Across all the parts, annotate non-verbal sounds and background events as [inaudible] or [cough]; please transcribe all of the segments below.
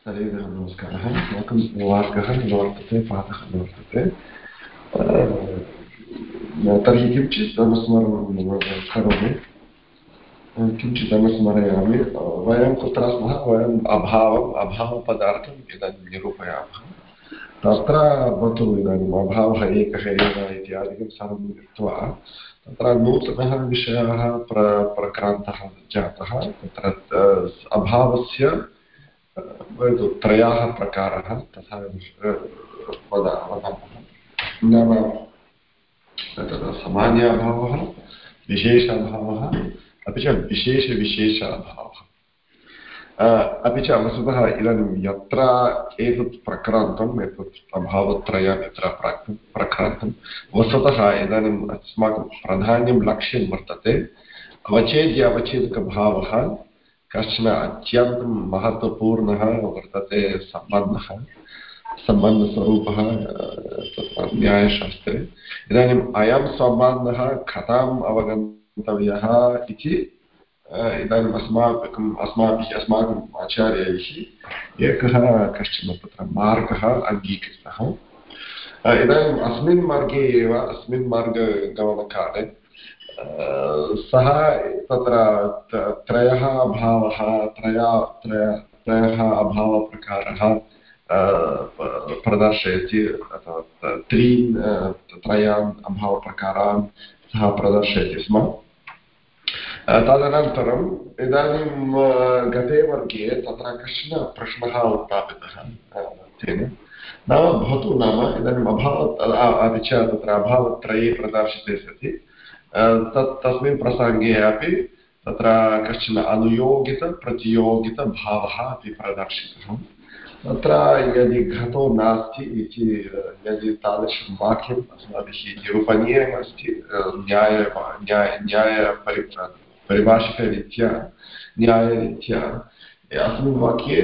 सर्वेभ्यः नमस्कारः अस्माकं वार्गः न वर्तते पाठः न वर्तते तर्हि किञ्चित् अनुस्मरणं करोमि किञ्चित् अनुस्मरयामि वयं कुत्र स्मः वयम् अभावम् अभावपदार्थम् इदानीं निरूपयामः तत्र भवतु इदानीम् अभावः एकः एव इत्यादिकं सर्वं दृष्ट्वा तत्र नूतनः विषयः प्र प्रक्रान्तः जातः तत्र अभावस्य त्रयाः प्रकाराः तथा वदामः नाम तत्र सामान्य अभावः विशेष अभावः अपि च विशेषविशेष अभावः अपि च वस्तुतः इदानीं यत्र एतत् प्रक्रान्तम्, एतत् अभावत्रयम् यत्र प्रक्रान्तं वस्तुतः इदानीम् अस्माकं प्राधान्यं लक्ष्यं वर्तते। अवचेद्य अवच्छेदकभावः कश्चन अत्यन्तं महत्त्वपूर्णः, वर्तते सम्बन्धः, सम्बन्धस्वरूपः न्यायशास्त्रे. इदानीम् अयं सम्बन्धः कथम् अवगन्तव्यः इति इदानीम् अस्माकम्, अस्माभिः, अस्माकम् आचार्यैः एकः कश्चन तत्र मार्गः अङ्गीकृतः। इदानीम् अस्मिन् मार्गे एव, अस्मिन् मार्गगमनकाले सः तत्र त्रयः अभावः, त्रया, त्रय, त्रयः अभावप्रकारः प्रदर्शयति त्रीन् त्रयान् अभावप्रकारान् सः प्रदर्शयति स्म। तदनन्तरम् इदानीं गते वर्गे तत्र कश्चन प्रश्नः उत्थापितः तेन। नाम भवतु नाम इदानीम् अभाव अपि च तत्र अभावत्रये प्रदर्शिते सति। तत् तस्मिन् प्रसङ्गे अपि तत्र कश्चन अनुयोगितप्रतियोगितभावः अपि प्रदर्शितः तत्र यदि घटो नास्ति इति यदि तादृशं वाक्यम् अस्माभिः निरूपणीयमस्ति न्याय न्याय न्यायपरि परिभाषिकरीत्या न्यायरीत्या अस्मिन् वाक्ये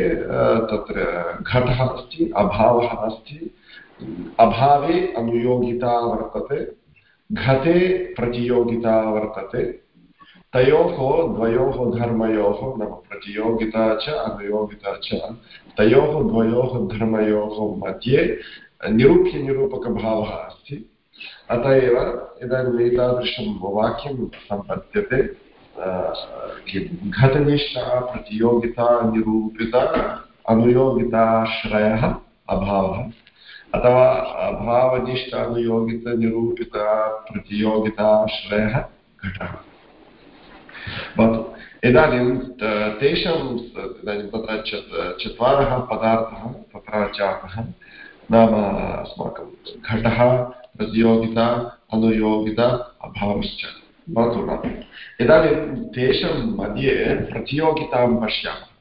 तत्र घटः अस्ति अभावः अस्ति अभावे अनुयोगिता वर्तते घटे प्रतियोगिता वर्तते। तयोः, द्वयोः, धर्मयोः, नाम प्रतियोगिता च अनुयोगिता च। तयोः, द्वयोः, धर्मयोः मध्ये निरूप्यनिरूपकभावः अस्ति। अत एव इदानीम् एतादृशं वाक्यं सम्पद्यते। घटनिष्ठा, प्रतियोगिता, निरूपित, अनुयोगिताश्रयः, अभावः। अथवा अभावनिष्ठानुयोगितनिरूपित प्रतियोगिताश्रयः घटः। भवतु। इदानीं तेषां, इदानीं तत्र चत्वारः पदार्थः, तत्र जातः। नाम अस्माकं घटः, प्रतियोगिता, अनुयोगिता, अभावश्च। भवतु नाम। इदानीं तेषां मध्ये प्रतियोगितां पश्यामः।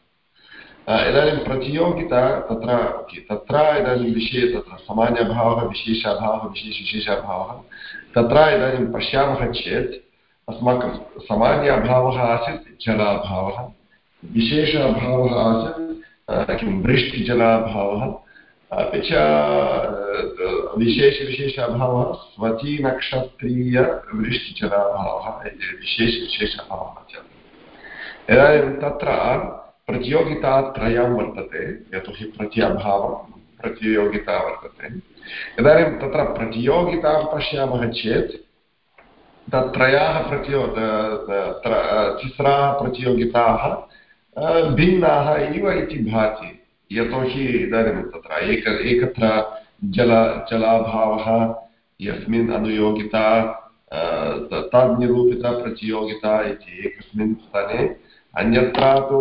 इदानीं प्रतियोगिता तत्र तत्र इदानीं विषये तत्र सामान्यभावः विशेषाभावः विशेषविशेषाभावः तत्र इदानीं पश्यामः चेत् अस्माकं सामान्य अभावः आसीत् जलाभावः विशेष अभावः आसीत् किं वृष्टिजलाभावः अपि च विशेषविशेष अभावः स्वचीनक्षत्रीयवृष्टिजलाभावः विशेषविशेष अभावः च इदानीं तत्र प्रतियोगितात्रयं वर्तते, यतोहि प्रत्यभावं, प्रतियोगिता वर्तते। इदानीं तत्र प्रतियोगितां पश्यामः चेत्, तत्रयाः प्रतियो तिस्राः प्रतियोगिताः भिन्नाः इव इति भाति। यतोहि इदानीं तत्र एक, एकत्र जल, जलाभावः, यस्मिन् अनुयोगिता तद्निरूपितप्रतियोगिता इति एकस्मिन् तु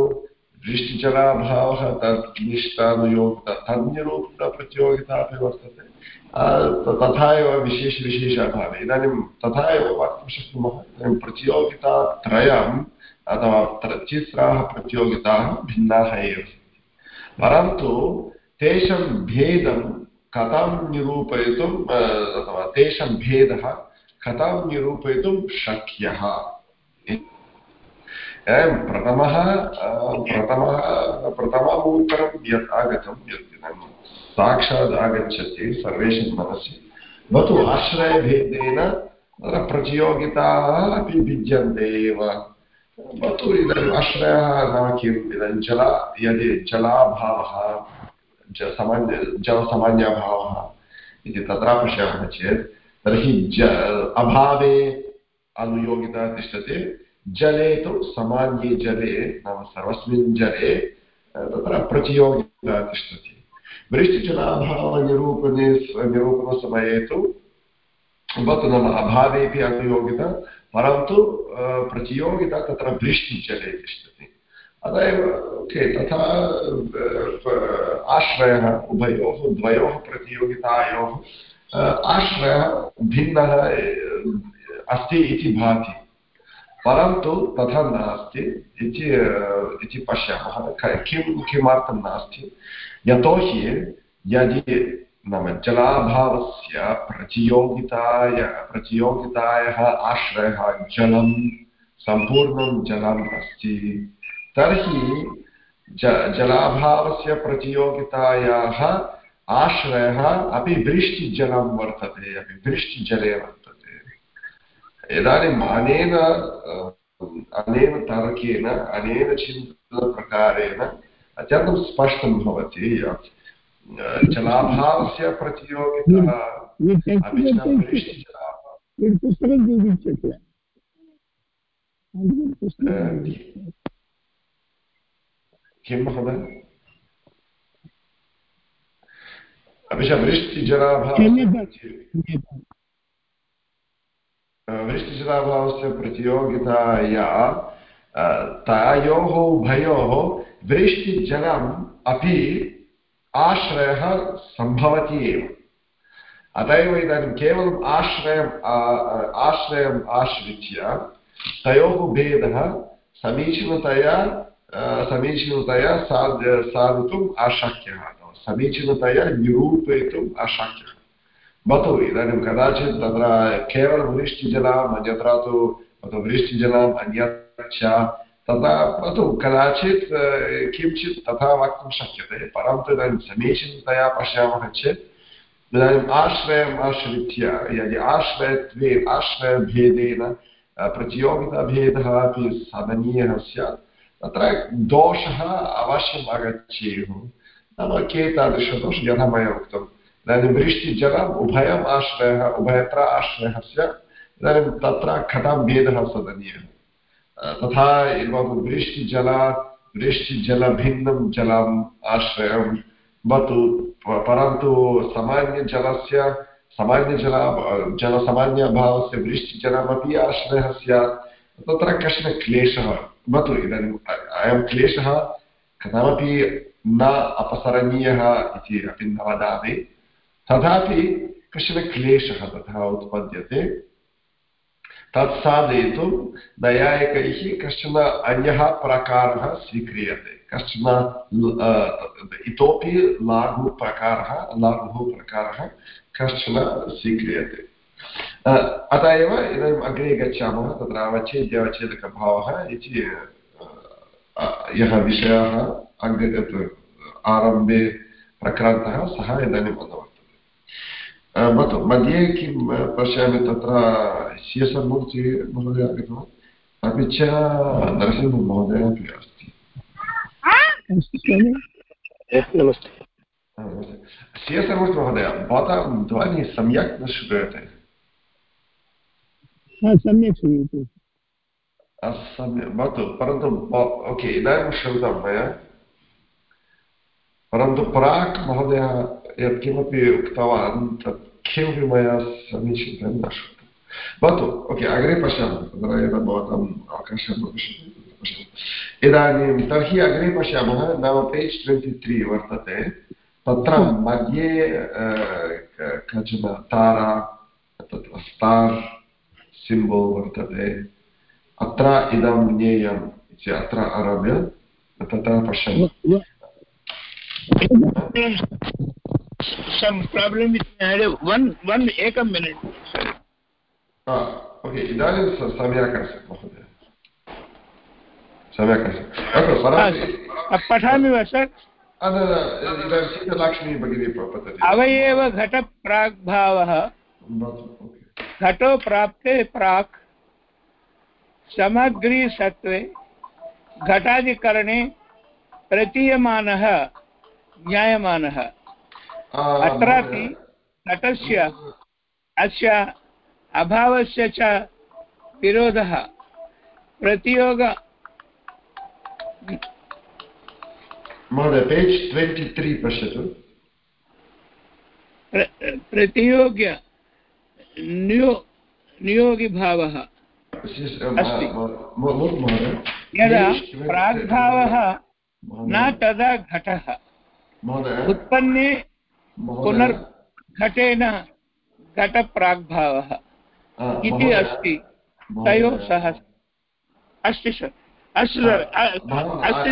वृष्टिजलाभावः तद् निष्ठानुयोगिता तद्निरूपितप्रतियोगिता अपि वर्तते। तथा एव विशेषविशेषाभावे इदानीं तथा एव वक्तुं शक्नुमः। इदानीं प्रतियोगितात्रयम् अथवा तिस्राः प्रतियोगिताः भिन्नाः एव परन्तु तेषां भेदं कथं निरूपयितुम् अथवा तेषां भेदः कथं निरूपयितुं शक्यः? प्रथमः प्रथमः प्रथमम् उत्तरं यत् आगतं, यत् इदानीं साक्षात् आगच्छति सर्वेषां मनसि, भवतु आश्रयभेदेन तत्र प्रतियोगिताः अपि भिद्यन्ते एव। भवतु इदानीम् आश्रयः नाम किम्, इदानीं जल यदि जलाभावः सामान्य जलसामान्याभावः इति तत्र पश्यामः चेत्, तर्हि ज, अभावे अनुयोगिता तिष्ठति। जले तु सामान्ये जले नाम सर्वस्मिन् जले तत्र प्रतियोगिता तिष्ठति। वृष्टिजलाभावनिरूपणे निरूपणसमये तु भवतु नाम अभावेपि अनुयोगिता परन्तु प्रतियोगिता तत्र वृष्टिजले तिष्ठति। अत एव, ओके, तथा आश्रयः, उभयोः, द्वयोः प्रतियोगितायोः आश्रयः भिन्नः अस्ति इति भाति। परन्तु तथा नास्ति। इति पश्यामः। किं किमर्थं नास्ति? यतोहि यदि नाम जलाभावस्य प्रतियोगिताय, प्रतियोगितायाः आश्रयः जलं, सम्पूर्णं जलम् अस्ति, तर्हि ज, जलाभावस्य प्रतियोगितायाः आश्रयः अपि वृष्टिजलं वर्तते, अपि वृष्टिजले वर्तते इदानीम् अनेन अनेन तर्केण अनेन चिन्तनप्रकारेण अत्यन्तं स्पष्टं भवति जलाभावस्य प्रतियोगिता वृष्टिजलाभावः किं महोदय अपि च वृष्टिजलाभावस्य वृष्टिजलाभावस्य प्रतियोगिताया तयोः उभयोः वृष्टिजलम् अपि आश्रयः सम्भवति एव अत एव इदानीं केवलम् आश्रयम् आश्रयम् आश्रित्य तयोः भेदः समीचीनतया समीचीनतया साध साधितुम् अशक्यः समीचीनतया निरूपयितुम् अशक्यः भवतु इदानीं कदाचित् तत्र केवलं वृष्टिजलम् अन्यत्र तु वृष्टिजलम् अन्यच्च तथा भवतु कदाचित् किञ्चित् तथा वक्तुं शक्यते परन्तु इदानीं समीचीनतया पश्यामः चेत् इदानीम् आश्रयम् आश्रित्य यदि आश्रयत्वे आश्रयभेदेन प्रतियोगिताभेदः अपि साधनीयः स्यात् तत्र दोषः अवश्यम् आगच्छेयुः नाम के तादृशदोष यथा मया उक्तम् इदानीं वृष्टिजलम् उभयम् आश्रयः, उभयत्र आश्रयः स्यात् इदानीं तत्र कथं भेदः सदनीयः? तथा भवतु वृष्टिजलात् वृष्टिजलभिन्नं जलम् आश्रयं भवतु परन्तु सामान्यजलस्य, सामान्यजला, जलसामान्यभावस्य वृष्टिजलमपि आश्रयः स्यात्। तत्र कश्चन क्लेशः भवतु इदानीम् अयं क्लेशः कथमपि न अपसरणीयः इति अपि न वदामि। तथापि कश्चन क्लेशः तथा उत्पद्यते। तत् साधयितुं नैयायिकैः कश्चन अन्यः प्रकारः स्वीक्रियते। कश्चन इतोपि लाघुप्रकारः लाघुः प्रकारः कश्चन स्वीक्रियते। अत एव इदानीम् अग्रे गच्छामः, तत्र अवच्छेद्यावच्छेदकभावः इति यः विषयः अग्रे आरम्भे प्रक्रान्तः सः इदानीम् अनुवर्तते भवतु मध्ये किं पश्यामि तत्र सीएसर्मूर्ति महोदय आगतवान् अपि च नरसिंहमहोदय अपि अस्ति नमस्ते सीएसर्मूर्ति महोदय भवतां ध्वनिः सम्यक् न श्रूयते सम्यक् श्रूयते सम्यक् भवतु परन्तु ओके इदानीं श्रुतं मया परन्तु प्राक् महोदय यत्किमपि उक्तवान् तत् किमपि मया समीचीनं न श्रुतं भवतु ओके अग्रे पश्यामः तत्र यदा भवताम् अवकाशः पश्यतु इदानीं तर्हि अग्रे पश्यामः नाम पेज् ट्वेण्टि त्री वर्तते तत्र मध्ये कश्चन तारा तत्र स्टार् सिम्बल् वर्तते अत्र इदं ज्ञेयम् इति अत्र आरभ्य तत्र पश्यामः some problem with me. One, one, एकं मिनिट् ओके इदानीं सम्यक् आसीत् महोदय सम्यक् आसीत् पठामि वा सर् इदानीं सीतलक्ष्मी भगिनी अवयव घटप्राग्भावः घटो प्राप्ते प्राक् समग्रीसत्त्वे घटाधिकरणे प्रतीयमानः ज्ञायमानः अत्रापि घटस्य अस्य अभावस्य च विरोधः। प्रतियोग महोदय पेज् ट्वेण्टि त्री पश्यतु प्रतियोग्य नियो नियोगिभावः। अस्ति। यदा प्राग्भावः न तदा घटः। उत्पन्ने पुनर्घटेन घटप्राग्भावः इति अस्ति। तयो सह अस्ति सर् अस्तु सर् अस्ति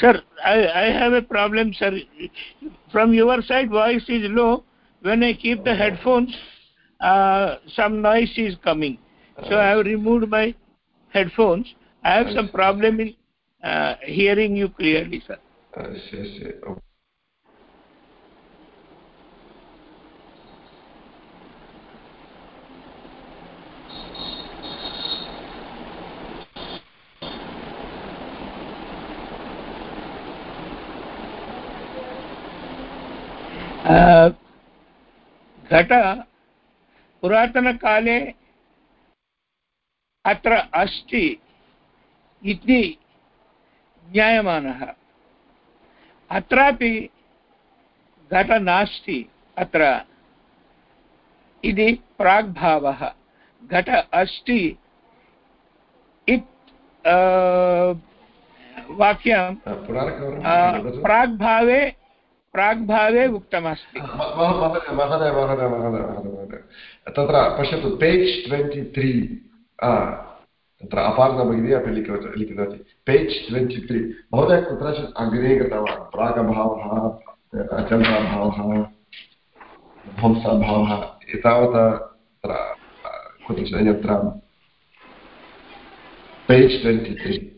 sir I have a problem sir from your side voice is low when I keep the headphones some noise is coming so I have removed my headphones I have some problem in uh, hearing you clearly, sir. घट पुरातनकाले अत्र अस्ति इति ज्ञायमानः अत्रापि घट नास्ति अत्र। इति प्राग्भावः। घट अस्ति इत् वाक्यं प्राग्भावे प्राग्भावे उक्तमस्ति। महोदय महोदय महोदय महोदय तत्र पश्यतु पेज् ट्वेण्टि त्री तत्र अपार्णा भगिनी अपि लिखितवती लिखितवती पेज् ट्वेण्टि त्रि महोदय कुत्रचित् अग्रे गतवान् प्रागभावः अचन्ताभावः ध्वंसाभावः एतावता तत्र कुत्रचित् अन्यत्र पेज् ट्वेण्टि त्री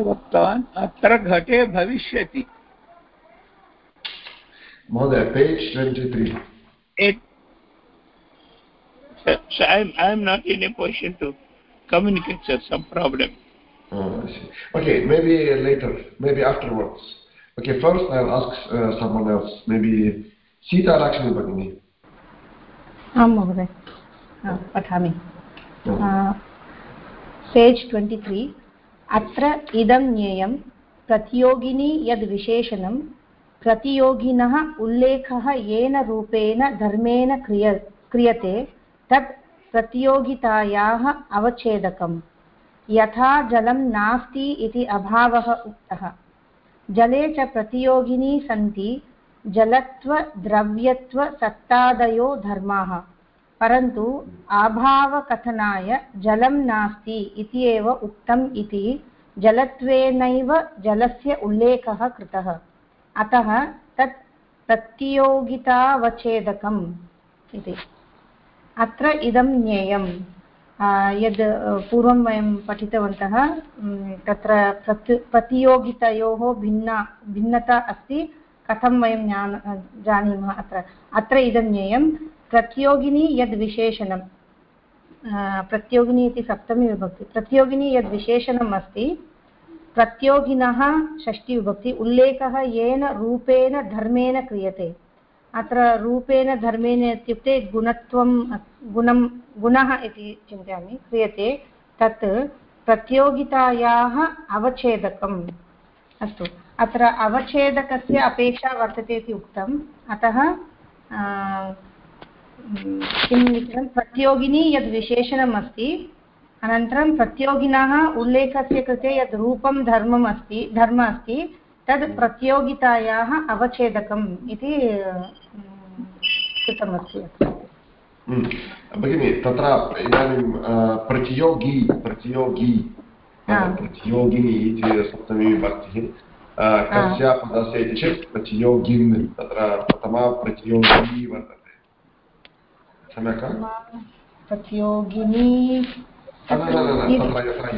उक्तवान् अत्र घटे भविष्यति महोदय page twenty three So I'm I'm not in a position to communicate sir, some problem. Oh, I see. Okay, maybe later, maybe afterwards. Okay, first I'll ask uh, someone else. Maybe Sita Lakshmi Bhagini. आं महोदय पठामि page twenty त्री अत्र इदं ज्ञेयं, प्रतियोगिनी यद्विशेषणं प्रतियोगिनः उल्लेखः येन रूपेण धर्मेण क्रिय, क्रियते, तत् प्रतियोगितायाः अवच्छेदकम् यथा जलं नास्ति इति अभावः उक्तः। जले च प्रतियोगिनी सन्ति जलत्वद्रव्यत्वसत्तादयो धर्माः। परन्तु अभावकथनाय जलं नास्ति इति एव उक्तम् इति जलत्वेनैव जलस्य उल्लेखः कृतः। अतः तत् प्रतियोगितावच्छेदकम् इति। अत्र इदं ज्ञेयं यद् पूर्वं वयं पठितवन्तः तत्र प्रति, प्रतियोगितयोः भिन्ना, भिन्नता अस्ति। कथं वयं ज्ञान जानीमः अत्र। अत्र इदं ज्ञेयं प्रतियोगिनी यद् विशेषणं प्रतियोगिनी इति सप्तमी विभक्ति। प्रतियोगिनी यद् विशेषणम् अस्ति, प्रत्योगिनः षष्टिविभक्ति उल्लेखः येन रूपेण धर्मेण क्रियते। अत्र रूपेण धर्मेण इत्युक्ते गुणत्वं, गुणं, गुणः इति चिन्तयामि। क्रियते तत् प्रतियोगितायाः अवच्छेदकम्। अस्तु। अत्र अवच्छेदकस्य अपेक्षा वर्तते इति उक्तम्। अतः किं लिखितं प्रतियोगिनी यद् विशेषणम् अस्ति अनन्तरं प्रतियोगिनः उल्लेखस्य कृते यद् रूपं धर्मम् अस्ति धर्म अस्ति तद् प्रतियोगितायाः अवच्छेदकम् इति कृतमस्ति भगिनि तत्र इदानीं प्रतियोगी प्रतियोगी प्रतियोगिनी इति सप्तमी विभक्तिः कस्य पदस्य इति चेत् प्रतियोगिन् तत्र प्रथमा प्रतियोगिनी वर्तते। सम्यक् प्रतियोगिनी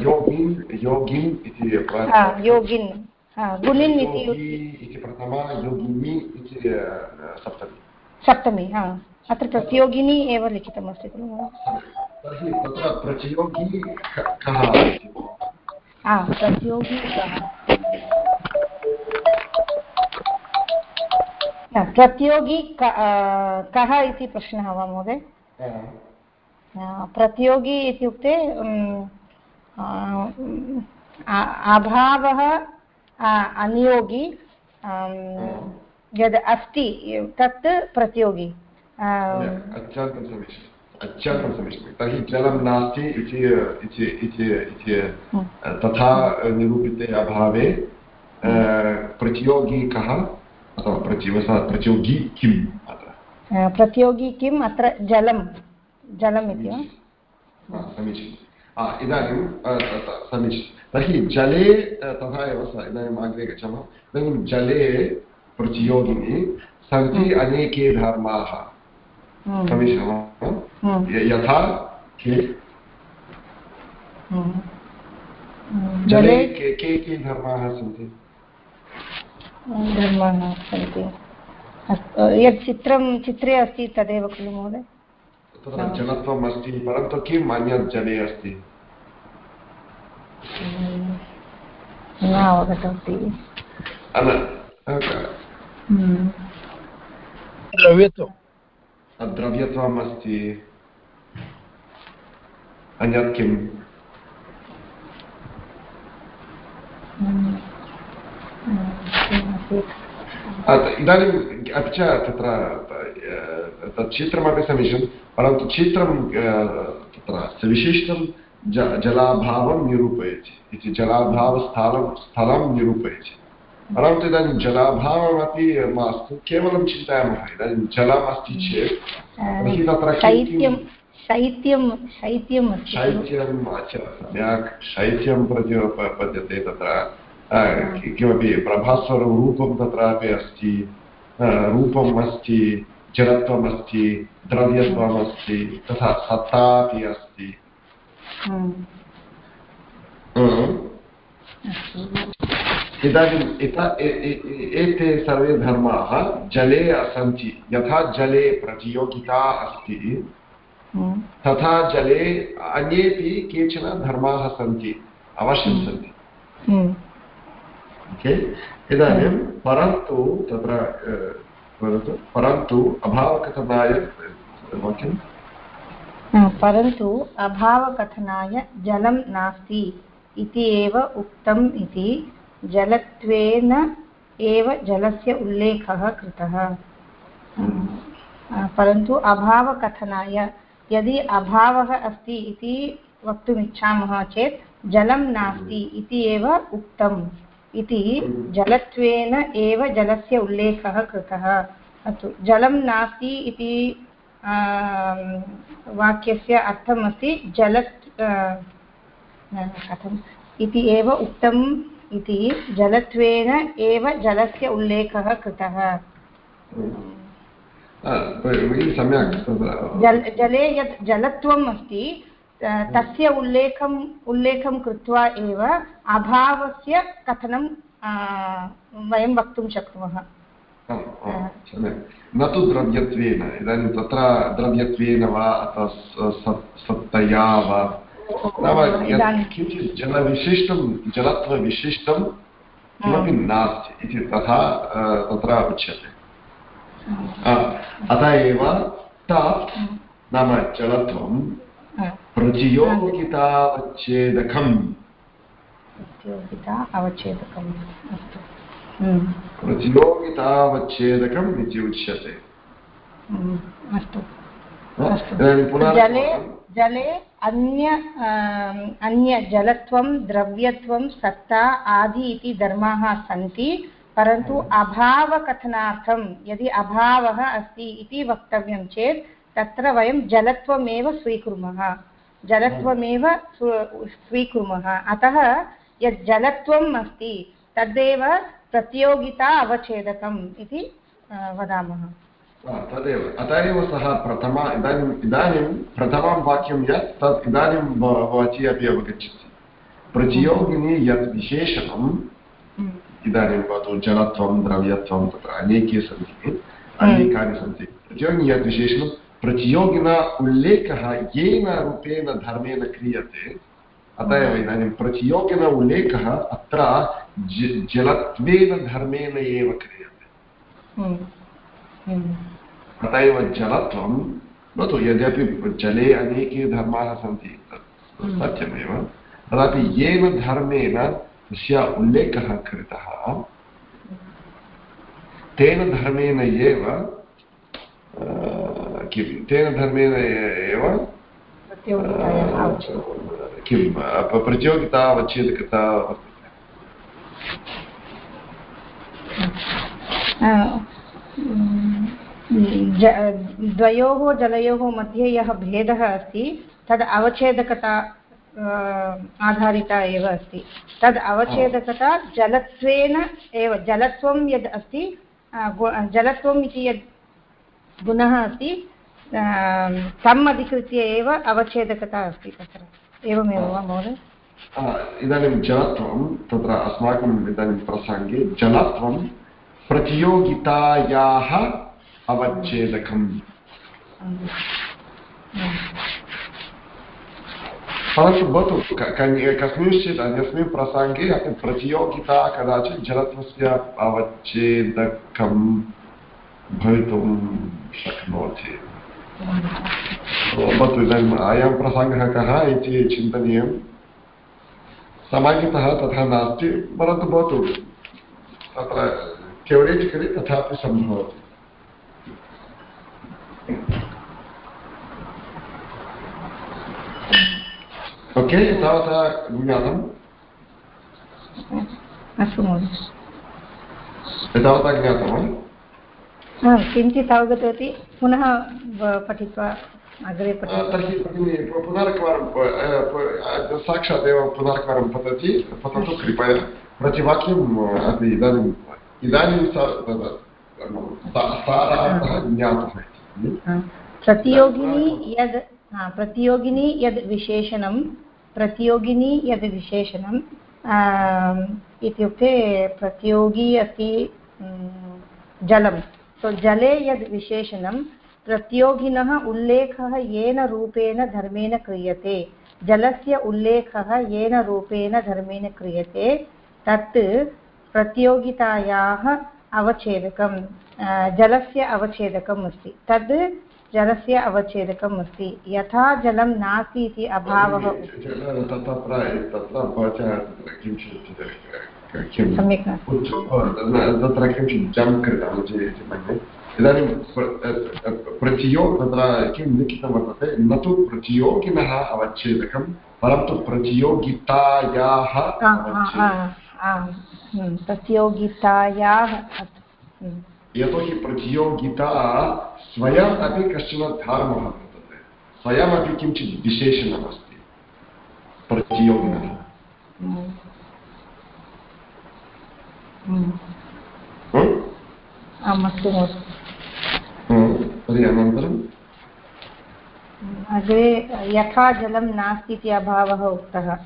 योगिन् योगिन् इति योगिन् गुणिन् इति प्रथमा योगिनी इति सप्तमी सप्तमी हा अत्र प्रतियोगिनी एव लिखितमस्ति खलु तर्हि तत्र प्रतियोगी कः प्रतियोगी कः प्रतियोगी कः इति प्रश्नः वा महोदय? प्रतियोगी इत्युक्ते अभावः अनियोगी यद् अस्ति तत् प्रतियोगी। अत्यन्तं समीचीनं तर्हि जलं नास्ति इति तथा निरूपिते अभावे प्रतियोगी कः? अथवा प्रतियोगी किम् अत्र? प्रतियोगी किम् अत्र जलं जलम् इति वा? समीचीनम् इदानीं समीचीनं. तर्हि जले तथा एव इदानीम् अग्रे गच्छामः. इदानीं जले प्रतियोगिनि सन्ति हम्म। अनेके धर्माः. हम्म। समीचीनं हम्म। यथा के? जले के के के धर्माः सन्ति? धर्माः सन्ति यत् चित्रं चित्रे अस्ति तदेव खलु महोदय। तत्र जलत्वम् अस्ति परन्तु किम् अन्यत् जले अस्ति? न अवगतवती। द्रव्यत्वं द्रव्यत्वम्। अस्ति। अन्यत् किम्? इदानीम् अपि च तत्र तत् चित्रमपि समीचीनं परन्तु चित्रं तत्र विशिष्टं ज जलाभावं निरूपयति इति जलाभावस्थलं स्थलं निरूपयति परन्तु इदानीं जलाभावमपि मास्तु केवलं चिन्तयामः इदानीं जलम् अस्ति चेत् तर्हि तत्र शैत्यं शैत्यं सम्यक् शैत्यं प्रति पद्यते तत्र किमपि प्रभास्वररूपं तत्रापि अस्ति रूपम् अस्ति जलत्वम् अस्ति। द्रव्यत्वम् अस्ति। तथा सत्ता अपि अस्ति इदानीम् एते सर्वे धर्माः जले सन्ति यथा जले प्रतियोगिता अस्ति तथा जले अन्येपि केचन धर्माः सन्ति अवश्यं सन्ति। ओके? इदानीं परन्तु तत्र वदतु परन्तु अभावकथनाय वाक्यं? परन्तु अभावकथनाय जलं नास्ति इति एव उक्तम् इति जलत्वेन एव जलस्य उल्लेखः कृतः। परन्तु अभावकथनाय यदि अभावः अस्ति इति वक्तुमिच्छामः चेत् जलं नास्ति इति एव उक्तम्। इति जलत्वेन एव जलस्य उल्लेखः कृतः। अस्तु जलं नास्ति इति वाक्यस्य अर्थमस्ति जलत् कथम् इति एव उक्तम् इति जलत्वेन एव जलस्य उल्लेखः कृतः। जल जले यत् जलत्वम् अस्ति तस्य उल्लेखम् उल्लेखं कृत्वा एव अभावस्य कथनं वयं वक्तुं शक्नुमः। न तु द्रव्यत्वेन इदानीं तत्र द्रव्यत्वेन वा अथवा सत्तया वा। नाम किञ्चित् जलविशिष्टं जलत्वविशिष्टं किमपि नास्ति इति तथा तत्र उच्यते। अत एव तत् नाम जलत्वं प्रतियोगितावच्छेदकम् प्रतियोगिता अवच्छेदकम् अस्तु प्रतियोगितावच्छेदकम् इति उच्यते। अस्तु। जले जले अन्य अन्यजलत्वं द्रव्यत्वं सत्ता आदि इति धर्माः सन्ति परन्तु अभावकथनार्थं यदि अभावः अस्ति इति वक्तव्यं चेत् तत्र वयं जलत्वमेव स्वीकुर्मः जलत्वमेव स्वीकुर्मः। अतः यत् जलत्वम् अस्ति तदेव प्रतियोगिता अवच्छेदकम् इति वदामः। तदेव। अतः एव सः प्रथमा इदानीम् इदानीं प्रथमं वाक्यं यत् तत् इदानीं भवती अपि अवगच्छति। प्रतियोगिनी यत् विशेषणम् इदानीं भवतु जलत्वं द्रव्यत्वं तत्र अनेके सन्ति अनेकानि सन्ति। प्रतियोगिनी यत् विशेषणं प्रतियोगिना उल्लेखः येन रूपेण धर्मेण क्रियते अत एव इदानीं प्रतियोगिन उल्लेखः अत्र जलत्वेन धर्मेण एव क्रियते अत एव जलत्वं भवतु यद्यपि जले अनेके धर्माः सन्ति सत्यमेव तदापि येन धर्मेण तस्य उल्लेखः कृतः तेन धर्मेण एव किं तेन धर्मेण एव? किं प्रतियोगिता अवच्छेदकता द्वयोः जलयोः मध्ये यः भेदः अस्ति तद् अवच्छेदकता आधारिता एव अस्ति। तद् अवच्छेदकता जलत्वेन एव जलत्वं यद् अस्ति जलत्वम् इति यद् गुणः अस्ति तम् अधिकृत्य एव अवच्छेदकता अस्ति तत्र। एवमेव वा, महोदय? इदानीं जलत्वं तत्र अस्माकम् इदानीं प्रसङ्गे जलत्वं प्रतियोगितायाः अवच्छेदकम्। परन्तु भवतु कस्मिंश्चित्, अन्यस्मिन् प्रसङ्गे अपि प्रतियोगिता कदाचित् जलत्वस्य अवच्छेदकं भवितुं शक्नोति। भवतु इदानीम् अयं प्रसङ्गः कः इति चिन्तनीयं सामान्यतः तथा नास्ति परन्तु भवतु तत्र तथापि सम्भवति। ओके तावता ज्ञातम् अस्तु महोदय। एतावता ज्ञातं वा किञ्चित् अवगतवती? पुनः पठित्वा अग्रे तर्हि भगिनि पुनरेकवारं साक्षात् एव पुनरेकवारं पतति पततु कृपया। प्रतिवाक्यम् अपि इदानीम् इदानीं सारार्थः ज्ञातः प्रतियोगिनी यद् प्रतियोगिनी यद् विशेषणं प्रतियोगिनी यद् विशेषणं इत्युक्ते प्रतियोगी अस्ति जलं सो जले यद् विशेषणं प्रतियोगिनः उल्लेखः येन रूपेण धर्मेण क्रियते जलस्य उल्लेखः येन रूपेण धर्मेण क्रियते तत् प्रतियोगितायाः अवच्छेदकं जलस्य अवच्छेदकम् अस्ति तद् जलस्य अवच्छेदकम् अस्ति यथा जलं नास्ति इति अभावः सम्यक् तत्र किञ्चित् जम् कृतम् इति मन्ये इदानीं प्रतियो तत्र किं लिखितं वर्तते न तु प्रतियोगिनः अवच्छेदकं परन्तु प्रतियोगितायाः प्रतियोगितायाः यतोहि प्रतियोगिता स्वयम् अपि कश्चन धर्मः वर्तते स्वयमपि किञ्चित् विशेषणमस्ति प्रतियोगिनः तर्हि अनन्तरम् अग्रे यथा जलं नास्ति इति अभावः उक्तः।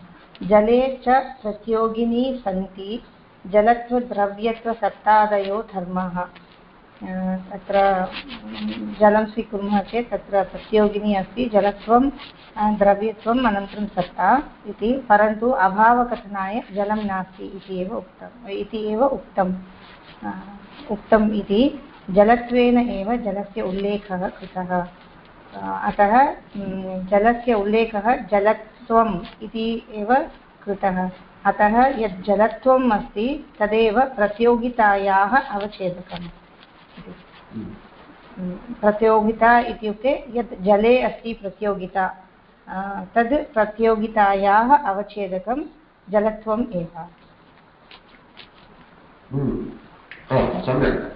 जले च प्रतियोगिनी सन्ति जलत्वद्रव्यत्वसत्तादयो धर्माः। तत्र जलं स्वीकुर्मः चेत् तत्र प्रतियोगिनी अस्ति, जलत्वं द्रव्यत्वम् अनन्तरं सत्ता इति, परन्तु अभावकथनाय जलं नास्ति इति एव उक्तम् इति एव उक्तम् उक्तम् इति, जलत्वेन एव जलस्य उल्लेखः कृतः अतः जलस्य उल्लेखः जलत्वम् इति एव कृतः, अतः यत् जलत्वम् अस्ति तदेव प्रतियोगितायाः अवच्छेदकम्। प्रतियोगिता इत्युक्ते यत् जले अस्ति प्रतियोगिता तद् प्रतियोगितायाः अवच्छेदकं जलत्वम् एव। सम्यक्।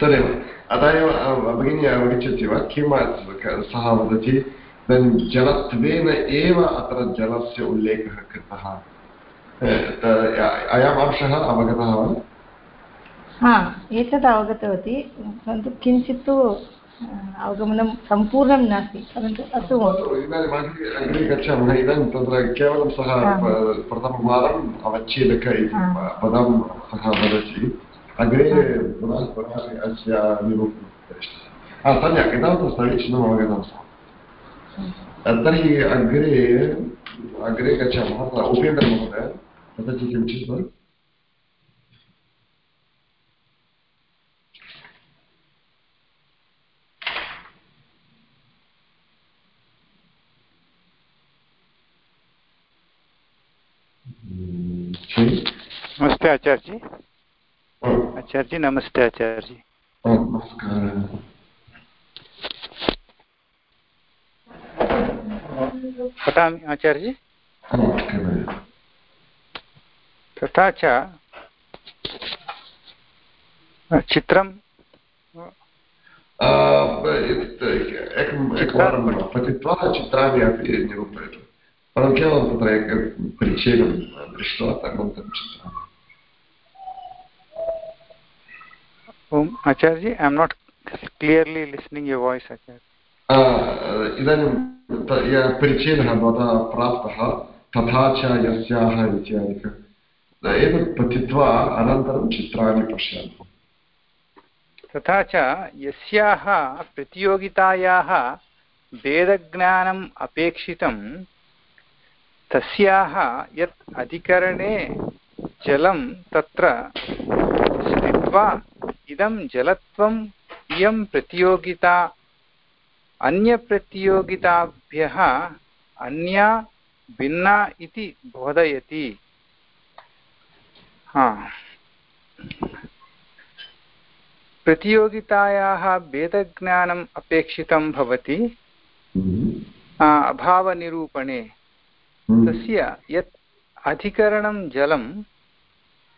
तदेव। अतः एव भगिनी अवगच्छति वा किं, सः वदति इदानीं जलत्वेन एव अत्र जलस्य उल्लेखः कृतः। अयम् अंशः अवगतः वा? हा एतत् अवगतवती परन्तु किञ्चित् तु अवगमनं सम्पूर्णं नास्ति परन्तु अस्तु अग्रे गच्छामः इदानीं तत्र केवलं सः प्रथमवारम् अवच्छेदक इति पदं सः वदति। अग्रे अस्य सम्यक् एतावत् समीचीनम् अवगतं तर्हि अग्रे अग्रे गच्छामः उपेन्द्रमहोदय वदति किञ्चित् नमस्ते आचार्य जी। आचार्य जी नमस्ते आचार्य जी। पठामि आचार्य जी। तथा च चित्रं। एकवारं पठित्वा चित्राणि अपि निरूपयतु। परं केवलं तत्र परिच्छेदं दृष्ट्वा तदनन्तरं चिन्तयामि ओम् आचार्य I am not clearly listening your voice आचार्य इदानीं परिच्छेदः भवता प्राप्तः तथा च यस्याः इत्यादिक। एतत् पठित्वा अनन्तरं चित्राणि पश्यामः। तथा च यस्याः प्रतियोगितायाः वेदज्ञानम् अपेक्षितं तस्याः यत् अधिकरणे जलं तत्र स्थित्वा इदं जलत्वम् इयं प्रतियोगिता। अन्यप्रतियोगिताभ्यः अन्या भिन्ना इति बोधयति। हा। प्रतियोगितायाः भेदज्ञानम् अपेक्षितं भवति। हम्म। अभावनिरूपणे। हम्म। तस्य यत् अधिकरणं जलं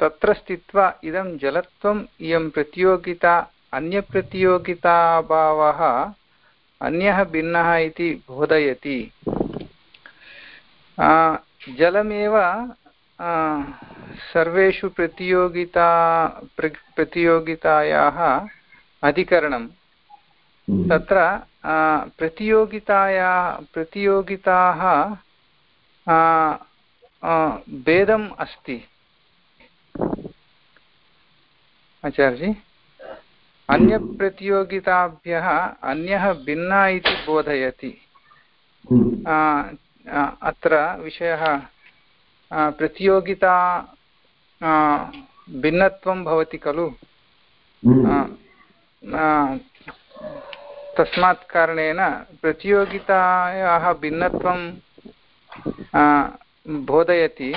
तत्र स्थित्वा इदं जलत्वम् इयं प्रतियोगिता अन्यप्रतियोगिताभावः अन्यः भिन्नः इति बोधयति। जलमेव सर्वेषु प्रतियोगिता प्र प्रतियोगितायाः अधिकरणं। हम्म। तत्र प्रतियोगिताया प्रतियोगिताः भेदम् अस्ति। आचार्यजि अन्यप्रतियोगिताभ्यः अन्यः भिन्ना इति बोधयति। अत्र विषयः प्रतियोगिता भिन्नत्वं भवति खलु? तस्मात् कारणेन प्रतियोगितायाः भिन्नत्वं बोधयति।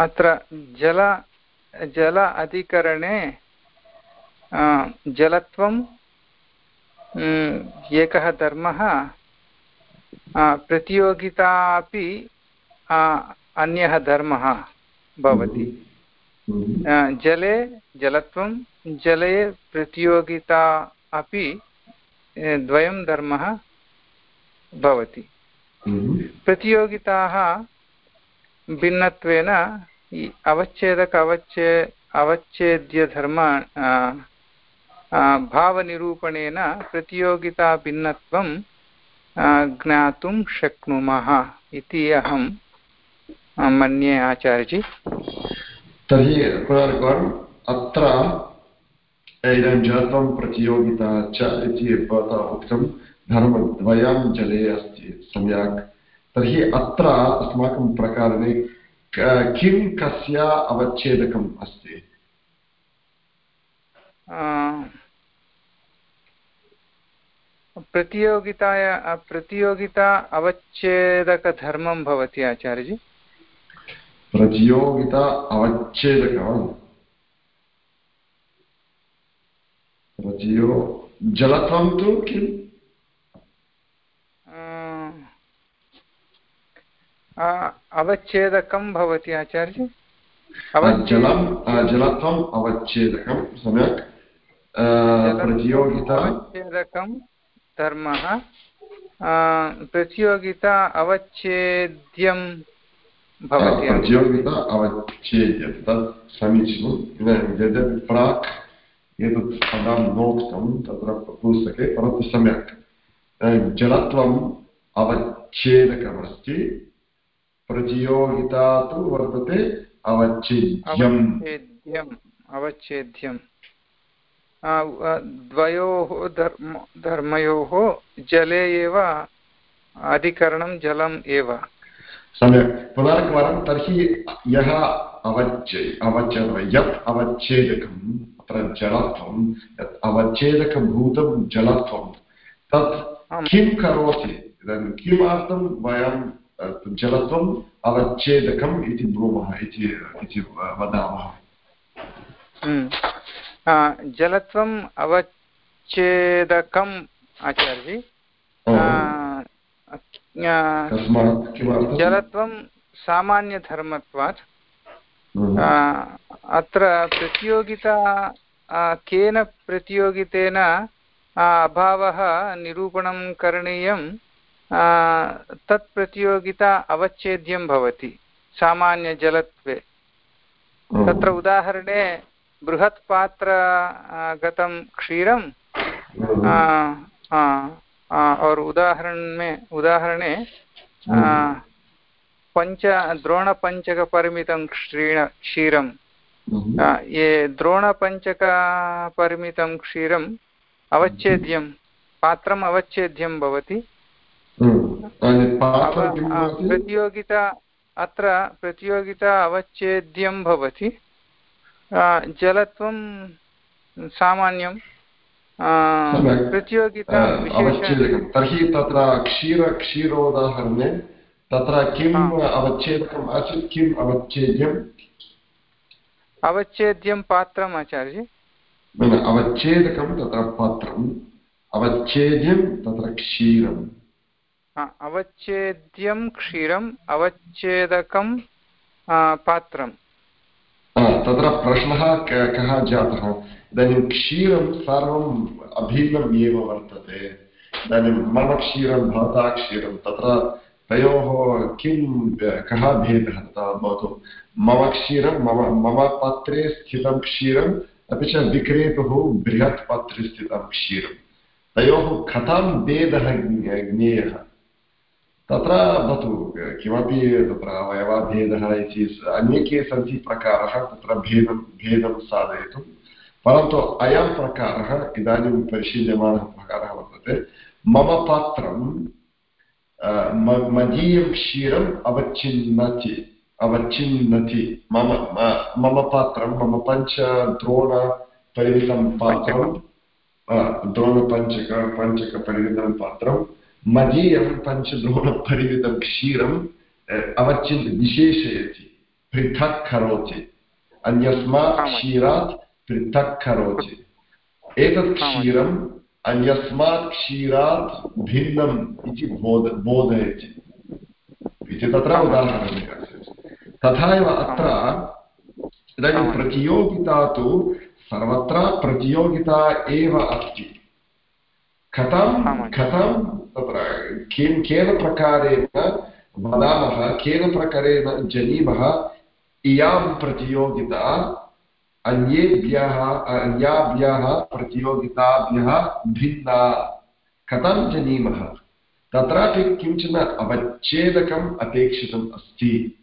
अत्र जल जल अधिकरणे जलत्वं एकः धर्मः प्रतियोगिता अपि अन्यः धर्मः भवति। जले जलत्वं जले प्रतियोगिता अपि द्वयं धर्मः भवति। प्रतियोगिताः भिन्नत्वेन अवच्छेदक अवच्छे अवच्छेद्यधर्म भावनिरूपणेन प्रतियोगिताभिन्नत्वं ज्ञातुं शक्नुमः इति अहं मन्ये आचार्यजि तर्हि पुनरेकवारम् अत्र इदानीं जलत्वं प्रतियोगिता च इति भवता उक्तं धर्मद्वयं जले अस्ति सम्यक् तर्हि अत्र अस्माकं प्रकारे किं कस्य अवच्छेदकम् अस्ति? प्रतियोगिताया प्रतियोगिता अवच्छेदकधर्मं भवति आचार्यजि? प्रतियोगिता अवच्छेदकं? प्रतियो जलत्वं तु किम्? अवच्छेदकं भवति आचार्य। जलं जलत्वम् अवच्छेदकं सम्यक्। प्रतियोगिता अवच्छेदकं धर्मः। प्रतियोगिता अवच्छेद्यं भवति। प्रतियोगिता अवच्छेद्य तत् समीचीनम् इदानीं यद्यपि प्राक् एतत् पदं नोक्तं तत्र पुस्तके परन्तु सम्यक्। जलत्वम् अवच्छेदकमस्ति। प्रतियोगिता तु वर्तते अवच्छेद्यम्। अवच्छेद्यम् द्वयोः धर्म धर्मयोः जले एव अधिकरणं जलम् एव। सम्यक्। पुनरेकवारं तर्हि यः अवच्छे अवच्छ यत् अवच्छेदकम् अत्र जलत्वं यत् अवच्छेदकभूतं जलत्वं तत् किं करोति? इदानीं किमर्थं वयं जलत्वम् अवच्छेदकम् इति ब्रूमः इति वदामः। हम्म। जलत्वम् अवच्छेदकम् आचार्यजी? जलत्वं सामान्यधर्मत्वात्। हम्म। अत्र प्रतियोगिता केन प्रतियोगितेन अभावः निरूपणं करणीयं तत् प्रतियोगिता अवच्छेद्यं भवति सामान्यजलत्वे। तत्र उदाहरणे बृहत् पात्र गतं क्षीरं और उदाहरण में उदाहरणे पञ्च द्रोणपञ्चकपरिमितं क्षीण क्षीरं। ये द्रोणपञ्चकपरिमितं क्षीरम् अवच्छेद्यं पात्रम् अवच्छेद्यं भवति। प्रतियोगिता अत्र प्रतियोगिता अवच्छेद्यं भवति। जलत्वं सामान्यं। प्रतियोगिता तर्हि तत्र क्षीर क्षीरोदाहरणे तत्र किम् अवच्छेदकम् आसीत्? किम् अवच्छेद्यम्? अवच्छेद्यं पात्रम् आचार्य अवच्छेदकं तत्र पात्रम् अवच्छेद्यं तत्र क्षीरम्। अवच्छेद्यं क्षीरम् अवच्छेदकं पात्रम् तत्र प्रश्नः कः जातः इदानीं क्षीरं सर्वम् अभिन्नम् एव वर्तते इदानीं मम क्षीरं भवता क्षीरं तत्र तयोः किं कः भेदः भवतु मम क्षीरं मम मम पात्रे स्थितं क्षीरम् अपि च विक्रेतुः बृहत् पात्रे स्थितं क्षीरं तयोः कथं भेदः ज्ञेयः तत्र भवतु किमपि तत्र अवयवभेदः इति अनेके सन्ति प्रकारः, तत्र भेदं भेदं साधयितुं। परन्तु अयं प्रकारः इदानीं परिशील्यमानः प्रकारः वर्तते। मम पात्रं मदीयं क्षीरम् अवच्छिन्नति अवच्छिन्नति। मम मम पात्रं, मम पञ्चद्रोणपरिमितं पात्रं द्रोणपञ्चक, पञ्चकपरिमितं पात्रं मदीयं पञ्चद्रोणपरिमितं क्षीरम् अवच्छिन् विशेषयति पृथक् करोति। अन्यस्मात् क्षीरात् पृथक् करोति। एतत् क्षीरं अन्यस्मात् क्षीरात् भिन्नम् इति बोध बोधयति। इति तत्र उदाहरणम् तथा एव अत्र इदानीं प्रतियोगिता तु सर्वत्र प्रतियोगिता एव अस्ति। कथं कथं तत्र किं केन प्रकारेण वदामः केन प्रकारेण जानीमः इयाँ प्रतियोगिता अन्येभ्यः अन्याभ्यः प्रतियोगिताभ्यः भिन्ना। कथं जानीमः? तत्रापि किंचन अवच्छेदकम् अपेक्षितम् अस्ति।